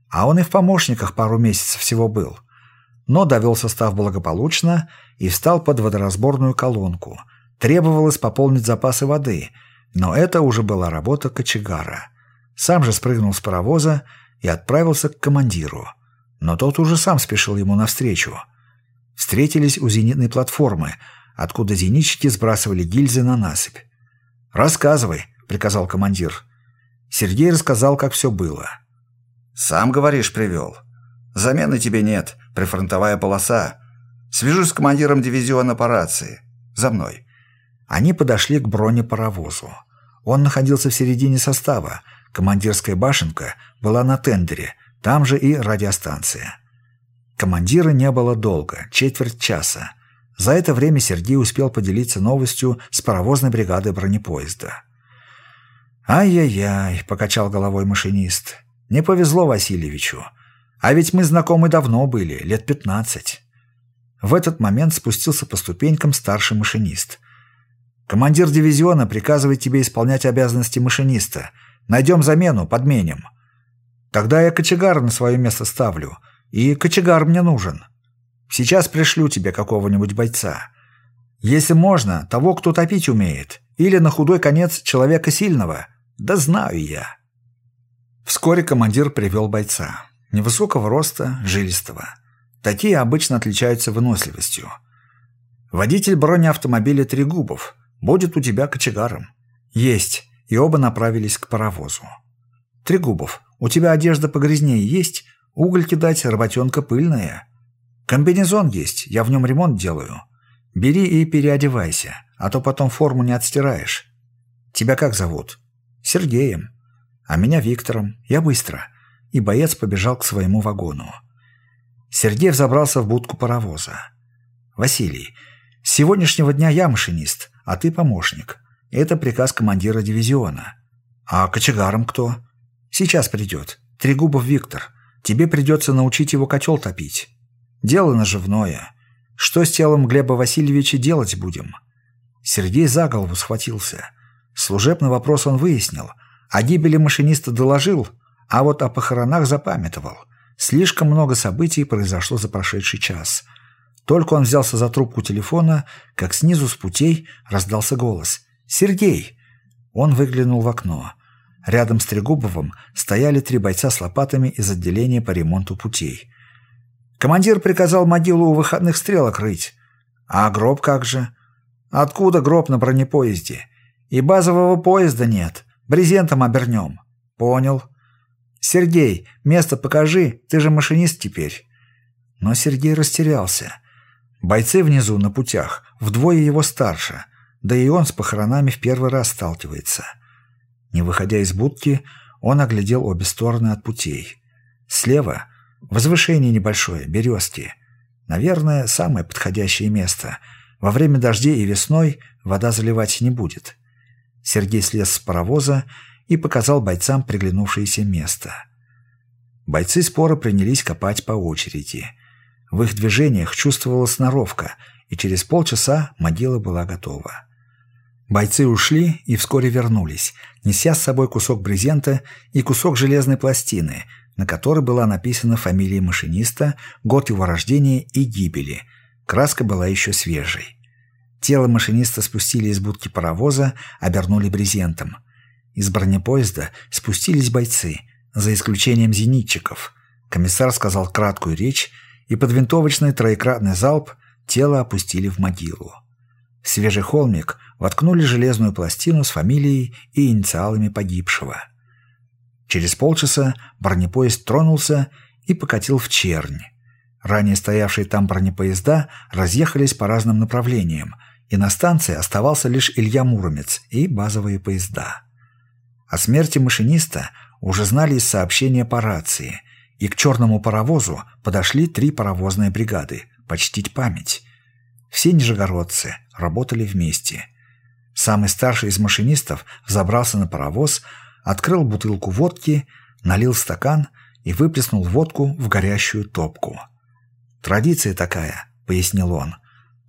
А он и в помощниках пару месяцев всего был – но довел состав благополучно и встал под водоразборную колонку. Требовалось пополнить запасы воды, но это уже была работа кочегара. Сам же спрыгнул с паровоза и отправился к командиру. Но тот уже сам спешил ему навстречу. Встретились у зенитной платформы, откуда зенитчики сбрасывали гильзы на насыпь. «Рассказывай», — приказал командир. Сергей рассказал, как все было. «Сам, говоришь, привел. Замены тебе нет. Прифронтовая полоса. Свяжусь с командиром дивизиона по рации. За мной». Они подошли к бронепаровозу. Он находился в середине состава. Командирская башенка была на тендере, там же и радиостанция. Командира не было долго, четверть часа. За это время Сергей успел поделиться новостью с паровозной бригадой бронепоезда. «Ай-яй-яй», — покачал головой машинист. «Не повезло Васильевичу. А ведь мы знакомы давно были, лет пятнадцать. В этот момент спустился по ступенькам старший машинист. «Командир дивизиона приказывает тебе исполнять обязанности машиниста. Найдем замену, подменим. Тогда я кочегар на свое место ставлю. И кочегар мне нужен. Сейчас пришлю тебе какого-нибудь бойца. Если можно, того, кто топить умеет. Или на худой конец человека сильного. Да знаю я». Вскоре командир привел бойца. Невысокого роста, жилистого. Такие обычно отличаются выносливостью. Водитель бронеавтомобиля Трегубов будет у тебя кочегаром. Есть. И оба направились к паровозу. Трегубов, у тебя одежда погрязнее есть? Уголь кидать, работенка пыльная. Комбинезон есть, я в нем ремонт делаю. Бери и переодевайся, а то потом форму не отстираешь. Тебя как зовут? Сергеем. А меня Виктором. Я быстро и боец побежал к своему вагону. Сергей взобрался в будку паровоза. «Василий, с сегодняшнего дня я машинист, а ты помощник. Это приказ командира дивизиона. А кочегаром кто? Сейчас придет. Трегубов Виктор. Тебе придется научить его котел топить. Дело наживное. Что с телом Глеба Васильевича делать будем?» Сергей за голову схватился. Служебный вопрос он выяснил. О гибели машиниста доложил, а вот о похоронах запамятовал. Слишком много событий произошло за прошедший час. Только он взялся за трубку телефона, как снизу с путей раздался голос. «Сергей!» Он выглянул в окно. Рядом с Трегубовым стояли три бойца с лопатами из отделения по ремонту путей. Командир приказал могилу у выходных стрелок рыть. А гроб как же? Откуда гроб на бронепоезде? И базового поезда нет. Брезентом обернем. Понял. «Сергей, место покажи, ты же машинист теперь». Но Сергей растерялся. Бойцы внизу на путях, вдвое его старше, да и он с похоронами в первый раз сталкивается. Не выходя из будки, он оглядел обе стороны от путей. Слева — возвышение небольшое, березки. Наверное, самое подходящее место. Во время дождей и весной вода заливать не будет. Сергей слез с паровоза показал бойцам приглянувшееся место. Бойцы спора принялись копать по очереди. В их движениях чувствовалась сноровка, и через полчаса могила была готова. Бойцы ушли и вскоре вернулись, неся с собой кусок брезента и кусок железной пластины, на которой была написана фамилия машиниста, год его рождения и гибели. Краска была еще свежей. Тело машиниста спустили из будки паровоза, обернули брезентом. Из бронепоезда спустились бойцы, за исключением зенитчиков. Комиссар сказал краткую речь, и под винтовочный троекратный залп тело опустили в могилу. В свежий холмик воткнули железную пластину с фамилией и инициалами погибшего. Через полчаса бронепоезд тронулся и покатил в чернь. Ранее стоявшие там бронепоезда разъехались по разным направлениям, и на станции оставался лишь Илья Муромец и базовые поезда. О смерти машиниста уже знали из сообщения по рации, и к черному паровозу подошли три паровозные бригады почтить память. Все нижегородцы работали вместе. Самый старший из машинистов забрался на паровоз, открыл бутылку водки, налил стакан и выплеснул водку в горящую топку. «Традиция такая», — пояснил он.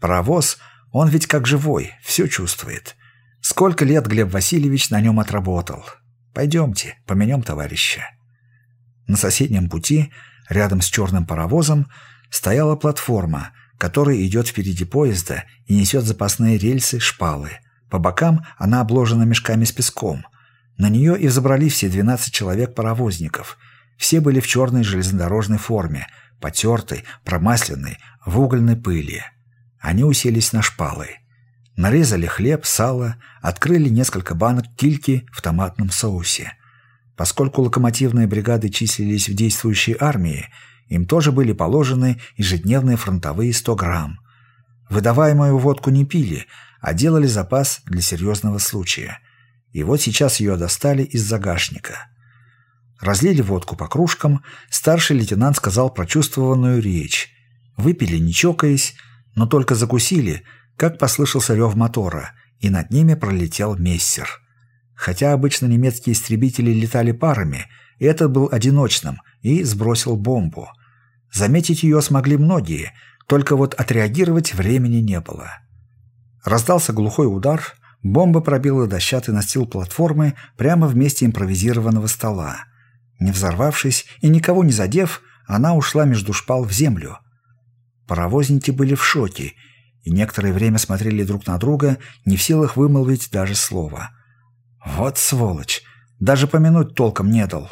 «Паровоз, он ведь как живой, все чувствует. Сколько лет Глеб Васильевич на нем отработал. Пойдемте, поменем товарища». На соседнем пути, рядом с черным паровозом, стояла платформа — который идет впереди поезда и несет запасные рельсы, шпалы. По бокам она обложена мешками с песком. На нее и взобрались все 12 человек-паровозников. Все были в черной железнодорожной форме, потертой, промасленной, в угольной пыли. Они уселись на шпалы. Нарезали хлеб, сало, открыли несколько банок кильки в томатном соусе. Поскольку локомотивные бригады числились в действующей армии, им тоже были положены ежедневные фронтовые 100 грамм. Выдаваемую водку не пили, а делали запас для серьезного случая. И вот сейчас ее достали из загашника. Разлили водку по кружкам, старший лейтенант сказал прочувствованную речь. Выпили, не чокаясь, но только закусили, как послышался рев мотора, и над ними пролетел мессер. Хотя обычно немецкие истребители летали парами, этот был одиночным и сбросил бомбу – Заметить ее смогли многие, только вот отреагировать времени не было. Раздался глухой удар, бомба пробила дощатый настил платформы прямо в месте импровизированного стола. Не взорвавшись и никого не задев, она ушла между шпал в землю. Паровозники были в шоке и некоторое время смотрели друг на друга, не в силах вымолвить даже слова. «Вот сволочь! Даже помянуть толком не дал!»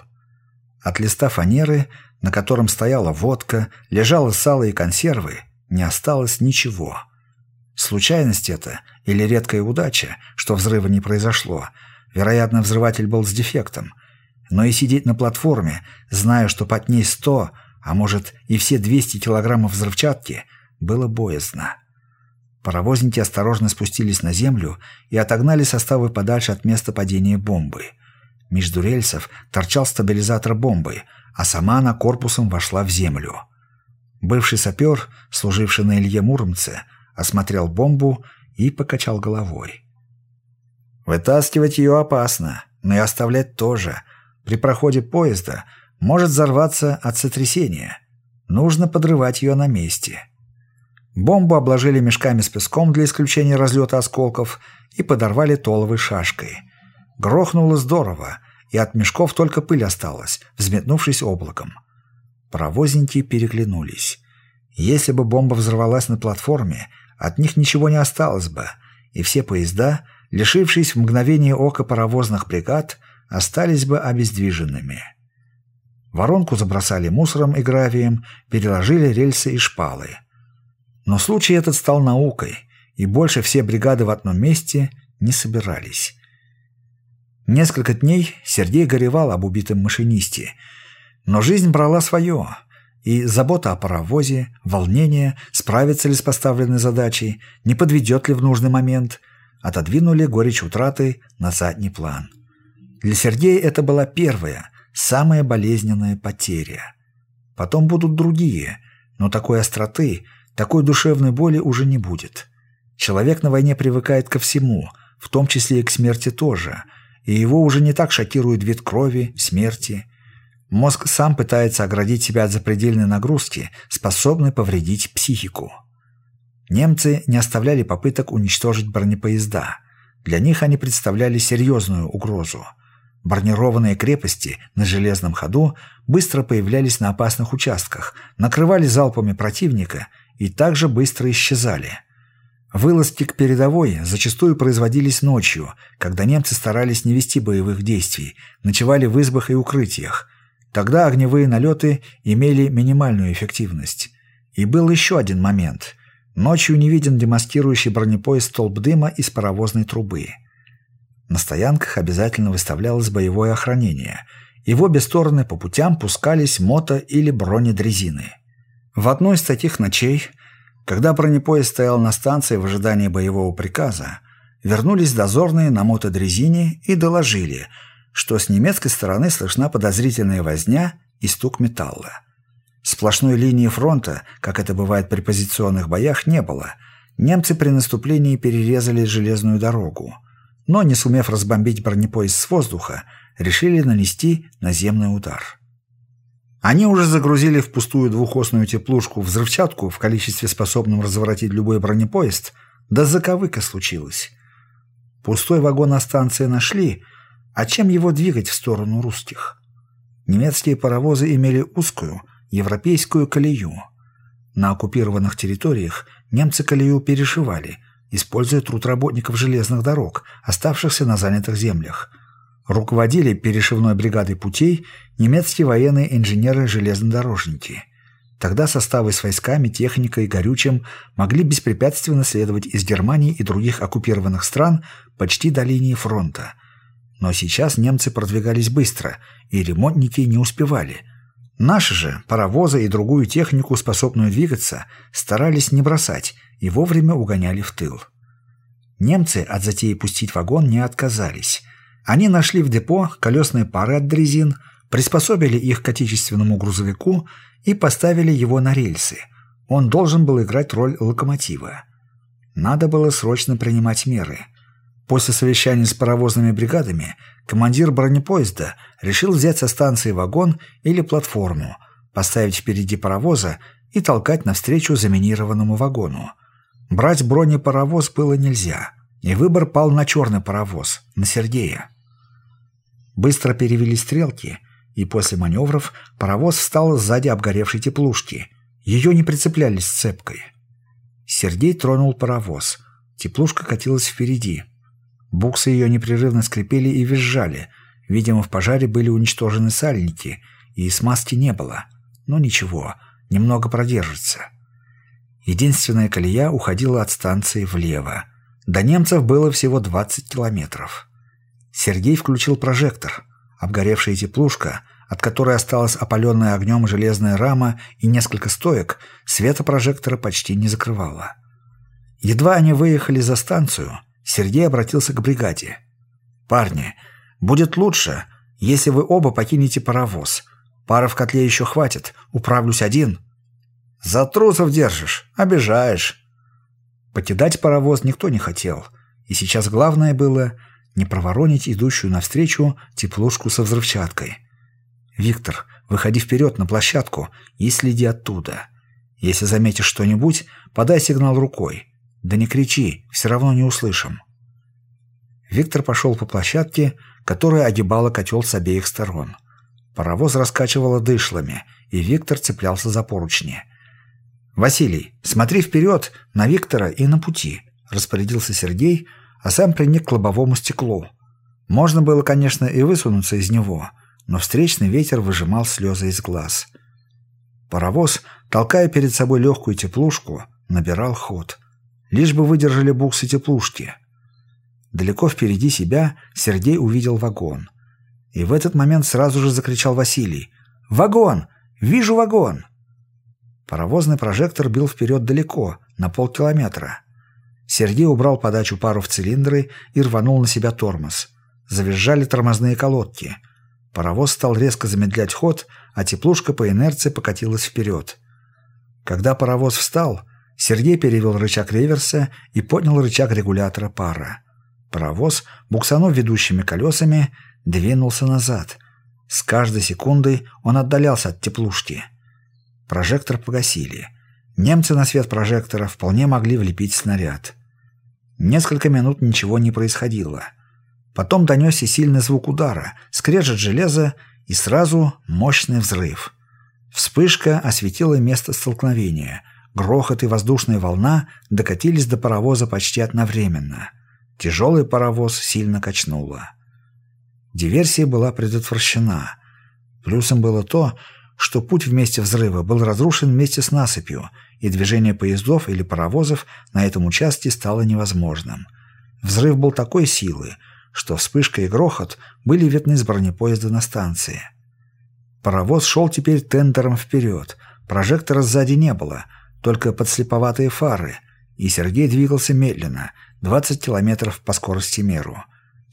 От листа фанеры на котором стояла водка, лежало сало и консервы, не осталось ничего. Случайность это или редкая удача, что взрыва не произошло. Вероятно, взрыватель был с дефектом. Но и сидеть на платформе, зная, что под ней сто, а может и все 200 килограммов взрывчатки, было боязно. Паровозники осторожно спустились на землю и отогнали составы подальше от места падения бомбы. Между рельсов торчал стабилизатор бомбы — а сама она корпусом вошла в землю. Бывший сапер, служивший на Илье Муромце, осмотрел бомбу и покачал головой. «Вытаскивать ее опасно, но и оставлять тоже. При проходе поезда может взорваться от сотрясения. Нужно подрывать ее на месте». Бомбу обложили мешками с песком для исключения разлета осколков и подорвали толовой шашкой. Грохнуло здорово — и от мешков только пыль осталась, взметнувшись облаком. Паровозники переглянулись. Если бы бомба взорвалась на платформе, от них ничего не осталось бы, и все поезда, лишившись в мгновение ока паровозных бригад, остались бы обездвиженными. Воронку забросали мусором и гравием, переложили рельсы и шпалы. Но случай этот стал наукой, и больше все бригады в одном месте не собирались. Несколько дней Сергей горевал об убитом машинисте. Но жизнь брала свое, и забота о паровозе, волнение, справится ли с поставленной задачей, не подведет ли в нужный момент, отодвинули горечь утраты на задний план. Для Сергея это была первая, самая болезненная потеря. Потом будут другие, но такой остроты, такой душевной боли уже не будет. Человек на войне привыкает ко всему, в том числе и к смерти тоже, и его уже не так шокирует вид крови, смерти. Мозг сам пытается оградить себя от запредельной нагрузки, способной повредить психику. Немцы не оставляли попыток уничтожить бронепоезда. Для них они представляли серьезную угрозу. Бронированные крепости на железном ходу быстро появлялись на опасных участках, накрывали залпами противника и также быстро исчезали – Вылазки к передовой зачастую производились ночью, когда немцы старались не вести боевых действий, ночевали в избах и укрытиях. Тогда огневые налеты имели минимальную эффективность. И был еще один момент. Ночью не виден демаскирующий бронепоезд столб дыма из паровозной трубы. На стоянках обязательно выставлялось боевое охранение, и в обе стороны по путям пускались мото- или бронедрезины. В одной из таких ночей когда бронепоезд стоял на станции в ожидании боевого приказа, вернулись дозорные на мотодрезине и доложили, что с немецкой стороны слышна подозрительная возня и стук металла. Сплошной линии фронта, как это бывает при позиционных боях, не было. Немцы при наступлении перерезали железную дорогу. Но, не сумев разбомбить бронепоезд с воздуха, решили нанести наземный удар. Они уже загрузили в пустую двухосную теплушку взрывчатку в количестве, способном разворотить любой бронепоезд, да заковыка случилась. Пустой вагон на станции нашли, а чем его двигать в сторону русских? Немецкие паровозы имели узкую, европейскую колею. На оккупированных территориях немцы колею перешивали, используя труд работников железных дорог, оставшихся на занятых землях – Руководили перешивной бригадой путей немецкие военные инженеры-железнодорожники. Тогда составы с войсками, техникой горючим могли беспрепятственно следовать из Германии и других оккупированных стран почти до линии фронта. Но сейчас немцы продвигались быстро, и ремонтники не успевали. Наши же, паровозы и другую технику, способную двигаться, старались не бросать и вовремя угоняли в тыл. Немцы от затеи пустить вагон не отказались. Они нашли в депо колесные пары от дрезин, приспособили их к отечественному грузовику и поставили его на рельсы. Он должен был играть роль локомотива. Надо было срочно принимать меры. После совещания с паровозными бригадами командир бронепоезда решил взять со станции вагон или платформу, поставить впереди паровоза и толкать навстречу заминированному вагону. Брать бронепаровоз было нельзя – и выбор пал на черный паровоз, на Сергея. Быстро перевели стрелки, и после маневров паровоз встал сзади обгоревшей теплушки. Ее не прицепляли с цепкой. Сергей тронул паровоз. Теплушка катилась впереди. Буксы ее непрерывно скрипели и визжали. Видимо, в пожаре были уничтожены сальники, и смазки не было. Но ничего, немного продержится. Единственная колея уходила от станции влево. До немцев было всего 20 километров. Сергей включил прожектор. Обгоревшая теплушка, от которой осталась опаленная огнем железная рама и несколько стоек, света прожектора почти не закрывала. Едва они выехали за станцию, Сергей обратился к бригаде. «Парни, будет лучше, если вы оба покинете паровоз. Пара в котле еще хватит, управлюсь один». «За трусов держишь, обижаешь», Покидать паровоз никто не хотел, и сейчас главное было не проворонить идущую навстречу теплушку со взрывчаткой. «Виктор, выходи вперед на площадку и следи оттуда. Если заметишь что-нибудь, подай сигнал рукой. Да не кричи, все равно не услышим». Виктор пошел по площадке, которая огибала котел с обеих сторон. Паровоз раскачивало дышлами, и Виктор цеплялся за поручни. «Василий, смотри вперед, на Виктора и на пути», — распорядился Сергей, а сам приник к лобовому стеклу. Можно было, конечно, и высунуться из него, но встречный ветер выжимал слезы из глаз. Паровоз, толкая перед собой легкую теплушку, набирал ход. Лишь бы выдержали буксы теплушки. Далеко впереди себя Сергей увидел вагон. И в этот момент сразу же закричал Василий. «Вагон! Вижу вагон!» Паровозный прожектор бил вперед далеко, на полкилометра. Сергей убрал подачу пару в цилиндры и рванул на себя тормоз. Завизжали тормозные колодки. Паровоз стал резко замедлять ход, а теплушка по инерции покатилась вперед. Когда паровоз встал, Сергей перевел рычаг реверса и поднял рычаг регулятора пара. Паровоз, буксанув ведущими колесами, двинулся назад. С каждой секундой он отдалялся от теплушки. Прожектор погасили. Немцы на свет прожектора вполне могли влепить снаряд. Несколько минут ничего не происходило. Потом донесся сильный звук удара, скрежет железа и сразу мощный взрыв. Вспышка осветила место столкновения. Грохот и воздушная волна докатились до паровоза почти одновременно. Тяжелый паровоз сильно качнуло. Диверсия была предотвращена. Плюсом было то, что путь в месте взрыва был разрушен вместе с насыпью, и движение поездов или паровозов на этом участке стало невозможным. Взрыв был такой силы, что вспышка и грохот были видны с бронепоезда на станции. Паровоз шел теперь тендером вперед, прожектора сзади не было, только подслеповатые фары, и Сергей двигался медленно, 20 километров по скорости меру.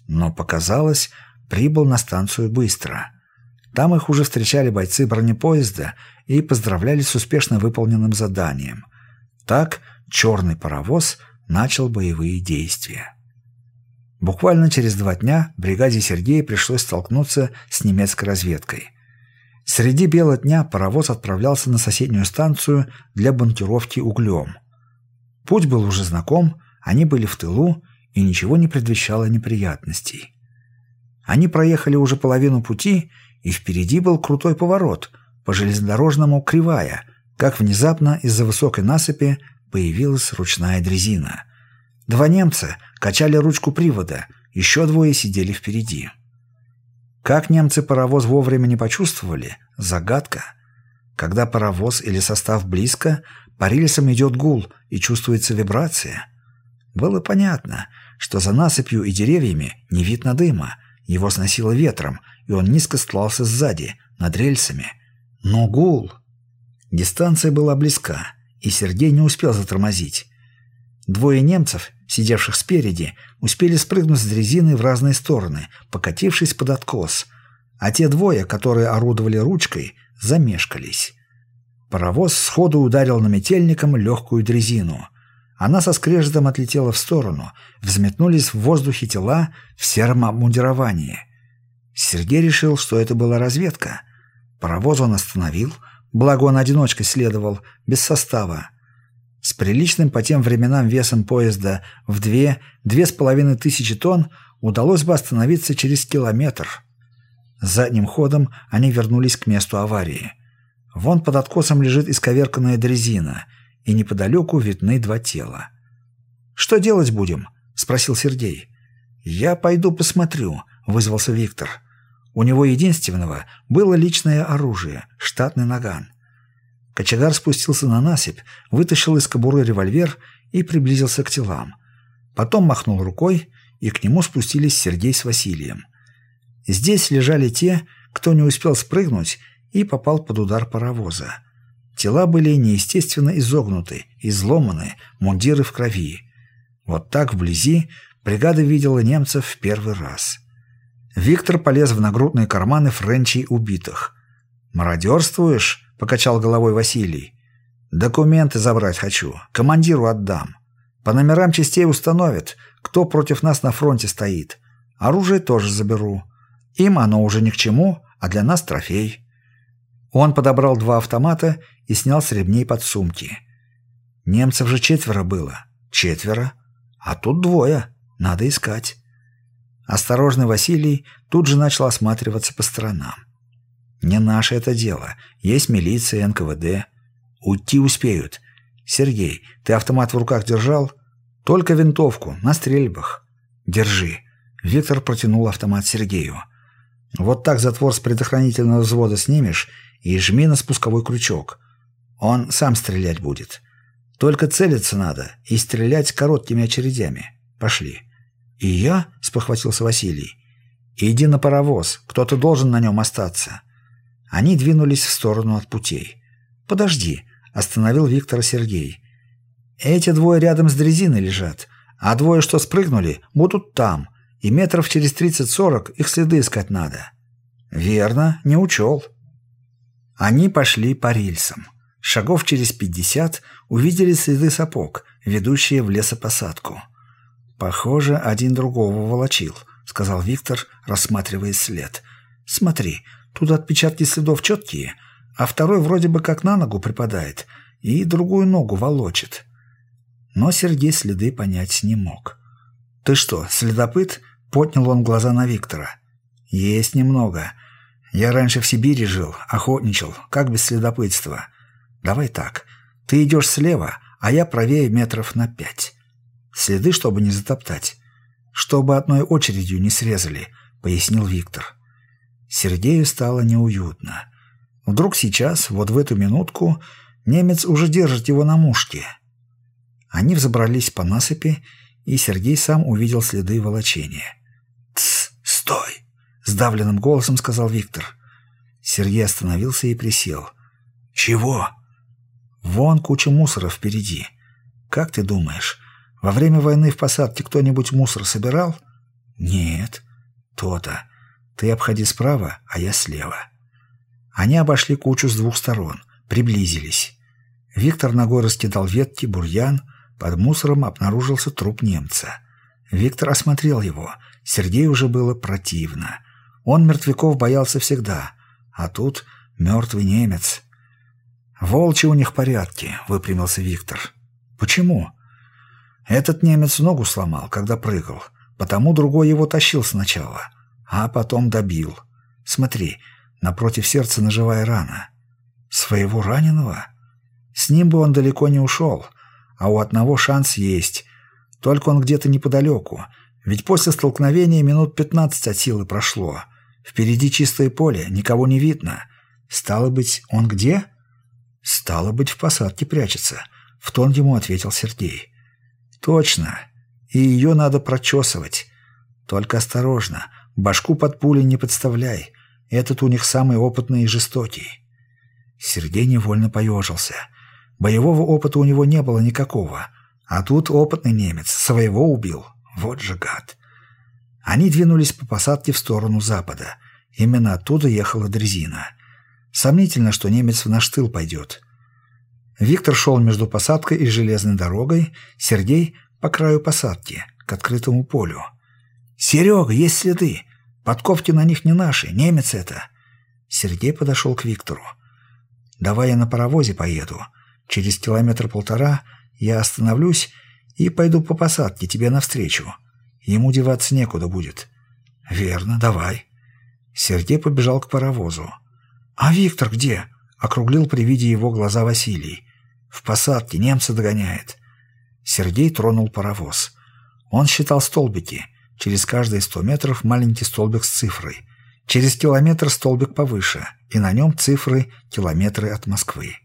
Но показалось, прибыл на станцию быстро. Там их уже встречали бойцы бронепоезда и поздравляли с успешно выполненным заданием. Так черный паровоз начал боевые действия. Буквально через два дня бригаде Сергея пришлось столкнуться с немецкой разведкой. Среди бела дня паровоз отправлялся на соседнюю станцию для бункировки углем. Путь был уже знаком, они были в тылу, и ничего не предвещало неприятностей. Они проехали уже половину пути, и впереди был крутой поворот, по железнодорожному кривая, как внезапно из-за высокой насыпи появилась ручная дрезина. Два немца качали ручку привода, еще двое сидели впереди. Как немцы паровоз вовремя не почувствовали – загадка. Когда паровоз или состав близко, по рельсам идет гул и чувствуется вибрация. Было понятно, что за насыпью и деревьями не видно дыма, его сносило ветром, и он низко стлался сзади, над рельсами. Но гул... Дистанция была близка, и Сергей не успел затормозить. Двое немцев, сидевших спереди, успели спрыгнуть с дрезины в разные стороны, покатившись под откос, а те двое, которые орудовали ручкой, замешкались. Паровоз сходу ударил на метельником легкую дрезину. Она со скрежетом отлетела в сторону, взметнулись в воздухе тела в сером обмундировании. Сергей решил, что это была разведка. Паровоз он остановил, благо он одиночкой следовал, без состава. С приличным по тем временам весом поезда в две-две с половиной тысячи тонн удалось бы остановиться через километр. Задним ходом они вернулись к месту аварии. Вон под откосом лежит исковерканная дрезина, и неподалеку видны два тела. «Что делать будем?» – спросил Сергей. «Я пойду посмотрю», – вызвался Виктор. У него единственного было личное оружие – штатный наган. Кочегар спустился на насыпь, вытащил из кобуры револьвер и приблизился к телам. Потом махнул рукой, и к нему спустились Сергей с Василием. Здесь лежали те, кто не успел спрыгнуть и попал под удар паровоза. Тела были неестественно изогнуты, изломаны, мундиры в крови. Вот так вблизи бригада видела немцев в первый раз. Виктор полез в нагрудные карманы френчей убитых. «Мародерствуешь?» — покачал головой Василий. «Документы забрать хочу. Командиру отдам. По номерам частей установят, кто против нас на фронте стоит. Оружие тоже заберу. Им оно уже ни к чему, а для нас трофей». Он подобрал два автомата и снял с ремней под сумки. Немцев же четверо было. Четверо. А тут двое. Надо искать. Осторожный Василий тут же начал осматриваться по сторонам. Не наше это дело. Есть милиция, НКВД. Уйти успеют. Сергей, ты автомат в руках держал? Только винтовку, на стрельбах. Держи. Виктор протянул автомат Сергею. Вот так затвор с предохранительного взвода снимешь и жми на спусковой крючок. Он сам стрелять будет. Только целиться надо и стрелять короткими очередями. Пошли. «И я?» — спохватился Василий. «Иди на паровоз, кто-то должен на нем остаться». Они двинулись в сторону от путей. «Подожди», — остановил Виктора Сергей. «Эти двое рядом с дрезиной лежат, а двое, что спрыгнули, будут там, и метров через тридцать-сорок их следы искать надо». «Верно, не учел». Они пошли по рельсам. Шагов через пятьдесят увидели следы сапог, ведущие в лесопосадку. «Похоже, один другого волочил», — сказал Виктор, рассматривая след. «Смотри, тут отпечатки следов четкие, а второй вроде бы как на ногу припадает и другую ногу волочит». Но Сергей следы понять не мог. «Ты что, следопыт?» — поднял он глаза на Виктора. «Есть немного. Я раньше в Сибири жил, охотничал, как без следопытства. Давай так. Ты идешь слева, а я правее метров на пять. Следы, чтобы не затоптать. Чтобы одной очередью не срезали, пояснил Виктор. Сергею стало неуютно. Вдруг сейчас, вот в эту минутку, немец уже держит его на мушке. Они взобрались по насыпи, и Сергей сам увидел следы волочения. «Тсс, стой!» — сдавленным голосом сказал Виктор. Сергей остановился и присел. «Чего?» Вон куча мусора впереди. Как ты думаешь, во время войны в посадке кто-нибудь мусор собирал? Нет. То-то. Ты обходи справа, а я слева. Они обошли кучу с двух сторон, приблизились. Виктор ногой раскидал ветки, бурьян. Под мусором обнаружился труп немца. Виктор осмотрел его. Сергею уже было противно. Он мертвяков боялся всегда. А тут мертвый немец. «Волчи у них порядки», — выпрямился Виктор. «Почему?» «Этот немец ногу сломал, когда прыгал, потому другой его тащил сначала, а потом добил. Смотри, напротив сердца ножевая рана. Своего раненого? С ним бы он далеко не ушел, а у одного шанс есть. Только он где-то неподалеку, ведь после столкновения минут пятнадцать от силы прошло. Впереди чистое поле, никого не видно. Стало быть, он где?» «Стало быть, в посадке прячется», — в тон ему ответил Сергей. «Точно. И ее надо прочесывать. Только осторожно, башку под пулей не подставляй. Этот у них самый опытный и жестокий». Сергей невольно поежился. Боевого опыта у него не было никакого. А тут опытный немец своего убил. Вот же гад. Они двинулись по посадке в сторону запада. Именно оттуда ехала дрезина. Сомнительно, что немец в наш тыл пойдет. Виктор шел между посадкой и железной дорогой, Сергей — по краю посадки, к открытому полю. «Серега, есть следы! Подковки на них не наши, немец это!» Сергей подошел к Виктору. «Давай я на паровозе поеду. Через километр-полтора я остановлюсь и пойду по посадке тебе навстречу. Ему деваться некуда будет». «Верно, давай». Сергей побежал к паровозу. «А Виктор где?» — округлил при виде его глаза Василий. «В посадке немца догоняет». Сергей тронул паровоз. Он считал столбики. Через каждые сто метров маленький столбик с цифрой. Через километр столбик повыше, и на нем цифры километры от Москвы.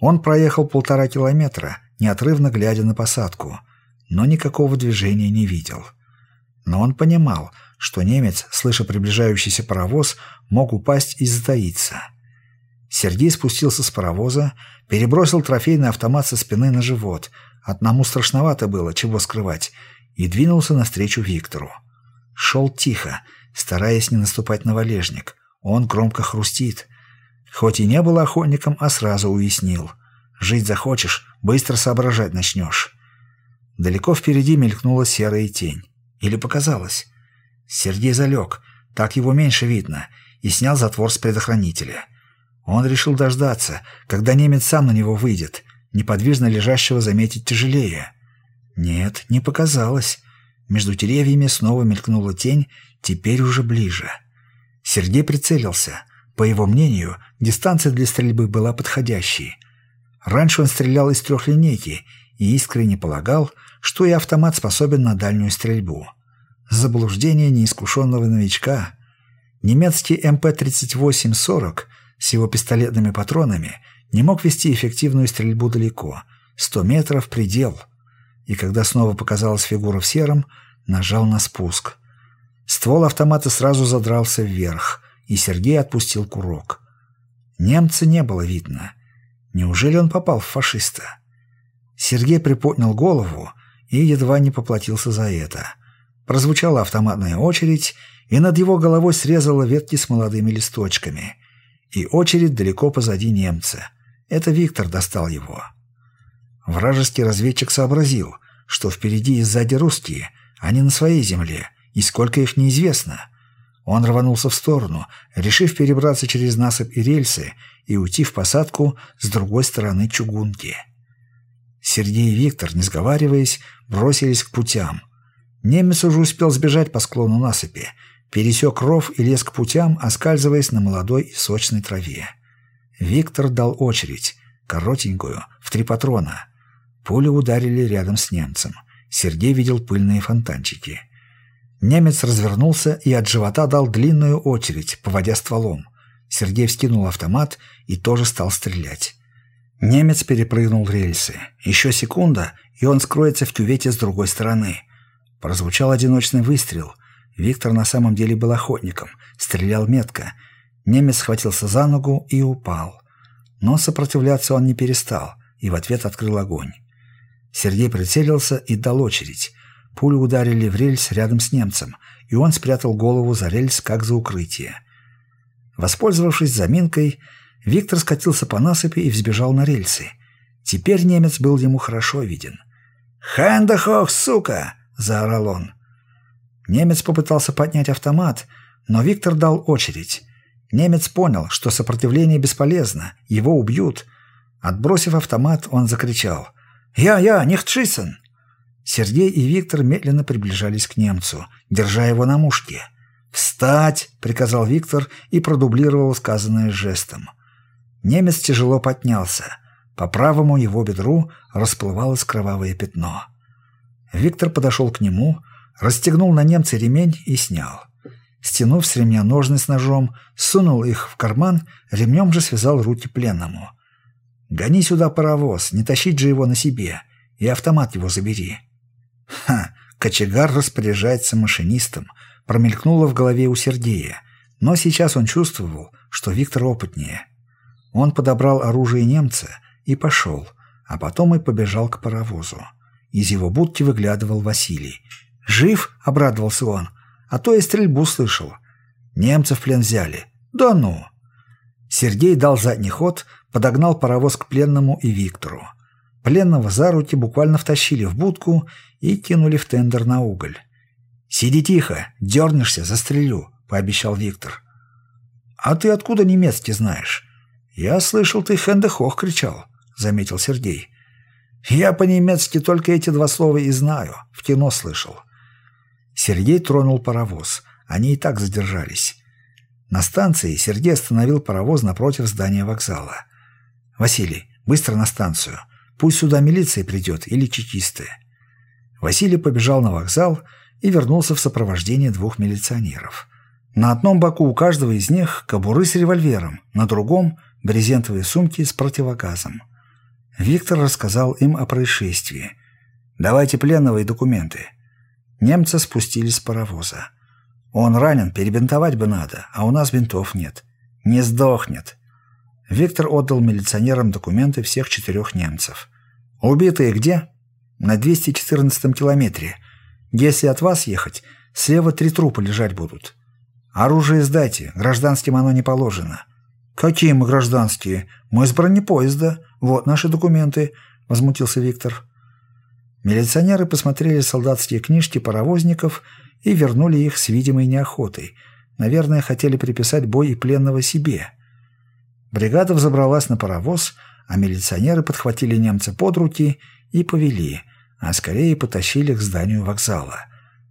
Он проехал полтора километра, неотрывно глядя на посадку, но никакого движения не видел. Но он понимал, что немец, слыша приближающийся паровоз, мог упасть и затаиться. Сергей спустился с паровоза, перебросил трофейный автомат со спины на живот. Одному страшновато было, чего скрывать, и двинулся навстречу Виктору. Шел тихо, стараясь не наступать на валежник. Он громко хрустит. Хоть и не был охотником, а сразу уяснил. Жить захочешь, быстро соображать начнешь. Далеко впереди мелькнула серая тень. Или показалось. Сергей залег, так его меньше видно, и снял затвор с предохранителя. Он решил дождаться, когда немец сам на него выйдет, неподвижно лежащего заметить тяжелее. Нет, не показалось. Между деревьями снова мелькнула тень, теперь уже ближе. Сергей прицелился. По его мнению, дистанция для стрельбы была подходящей. Раньше он стрелял из трехлинейки и искренне полагал, что и автомат способен на дальнюю стрельбу. Заблуждение неискушенного новичка. Немецкий МП-38-40 с его пистолетными патронами не мог вести эффективную стрельбу далеко. 100 метров – предел. И когда снова показалась фигура в сером, нажал на спуск. Ствол автомата сразу задрался вверх, и Сергей отпустил курок. Немца не было видно. Неужели он попал в фашиста? Сергей приподнял голову и едва не поплатился за это. Прозвучала автоматная очередь, и над его головой срезала ветки с молодыми листочками. И очередь далеко позади немца. Это Виктор достал его. Вражеский разведчик сообразил, что впереди и сзади русские, они на своей земле, и сколько их неизвестно. Он рванулся в сторону, решив перебраться через насыпь и рельсы и уйти в посадку с другой стороны чугунки. Сергей и Виктор, не сговариваясь, бросились к путям. Немец уже успел сбежать по склону насыпи, пересек ров и лез к путям, оскальзываясь на молодой и сочной траве. Виктор дал очередь, коротенькую, в три патрона. Пули ударили рядом с немцем. Сергей видел пыльные фонтанчики. Немец развернулся и от живота дал длинную очередь, поводя стволом. Сергей вскинул автомат и тоже стал стрелять. Немец перепрыгнул рельсы. Еще секунда, и он скроется в кювете с другой стороны. Прозвучал одиночный выстрел. Виктор на самом деле был охотником, стрелял метко. Немец схватился за ногу и упал. Но сопротивляться он не перестал и в ответ открыл огонь. Сергей прицелился и дал очередь. Пули ударили в рельс рядом с немцем, и он спрятал голову за рельс, как за укрытие. Воспользовавшись заминкой, Виктор скатился по насыпи и взбежал на рельсы. Теперь немец был ему хорошо виден. «Хэндахох, сука!» — заорал он. Немец попытался поднять автомат, но Виктор дал очередь. Немец понял, что сопротивление бесполезно, его убьют. Отбросив автомат, он закричал «Я-я, нихтшисен!» Сергей и Виктор медленно приближались к немцу, держа его на мушке. «Встать!» — приказал Виктор и продублировал сказанное жестом. Немец тяжело поднялся. По правому его бедру расплывалось кровавое пятно. Виктор подошел к нему, расстегнул на немца ремень и снял. Стянув с ремня ножны с ножом, сунул их в карман, ремнем же связал руки пленному. «Гони сюда паровоз, не тащить же его на себе, и автомат его забери». Ха, кочегар распоряжается машинистом, промелькнуло в голове у Сергея, но сейчас он чувствовал, что Виктор опытнее. Он подобрал оружие немца и пошел, а потом и побежал к паровозу. Из его будки выглядывал Василий. «Жив?» — обрадовался он. «А то я стрельбу слышал. Немцев плен взяли. Да ну!» Сергей дал задний ход, подогнал паровоз к пленному и Виктору. Пленного за руки буквально втащили в будку и кинули в тендер на уголь. «Сиди тихо, дернешься, застрелю», — пообещал Виктор. «А ты откуда немецкий знаешь?» «Я слышал, ты Хендехох кричал», — заметил Сергей. «Я по-немецки только эти два слова и знаю, в кино слышал». Сергей тронул паровоз. Они и так задержались. На станции Сергей остановил паровоз напротив здания вокзала. «Василий, быстро на станцию. Пусть сюда милиция придет или чекисты». Василий побежал на вокзал и вернулся в сопровождении двух милиционеров. На одном боку у каждого из них кобуры с револьвером, на другом – брезентовые сумки с противогазом. Виктор рассказал им о происшествии. «Давайте пленного и документы». Немцы спустились с паровоза. «Он ранен, перебинтовать бы надо, а у нас бинтов нет». «Не сдохнет». Виктор отдал милиционерам документы всех четырех немцев. «Убитые где?» «На 214 километре. Если от вас ехать, слева три трупа лежать будут. Оружие сдайте, гражданским оно не положено». «Какие мы гражданские? Мы с бронепоезда. Вот наши документы», — возмутился Виктор. Милиционеры посмотрели солдатские книжки паровозников и вернули их с видимой неохотой. Наверное, хотели приписать бой и пленного себе. Бригада взобралась на паровоз, а милиционеры подхватили немца под руки и повели, а скорее потащили к зданию вокзала.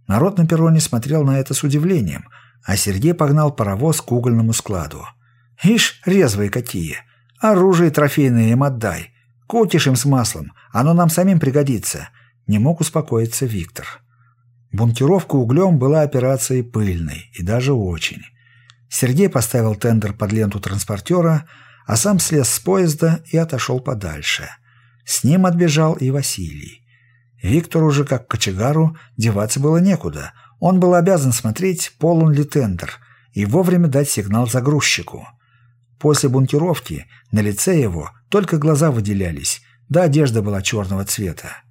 Народ на перроне смотрел на это с удивлением, а Сергей погнал паровоз к угольному складу. «Ишь, резвые какие! Оружие трофейное им отдай! Кутишь им с маслом, оно нам самим пригодится!» Не мог успокоиться Виктор. Бункировка углем была операцией пыльной и даже очень. Сергей поставил тендер под ленту транспортера, а сам слез с поезда и отошел подальше. С ним отбежал и Василий. Виктору же, как кочегару, деваться было некуда. Он был обязан смотреть, полон ли тендер, и вовремя дать сигнал загрузчику. После бункировки на лице его только глаза выделялись, да одежда была черного цвета.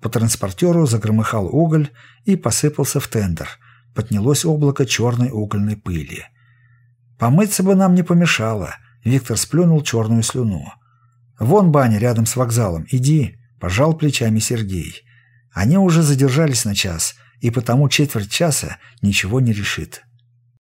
По транспортеру загромыхал уголь и посыпался в тендер. Поднялось облако черной угольной пыли. Помыться бы нам не помешало. Виктор сплюнул черную слюну. «Вон баня рядом с вокзалом, иди», – пожал плечами Сергей. Они уже задержались на час, и потому четверть часа ничего не решит.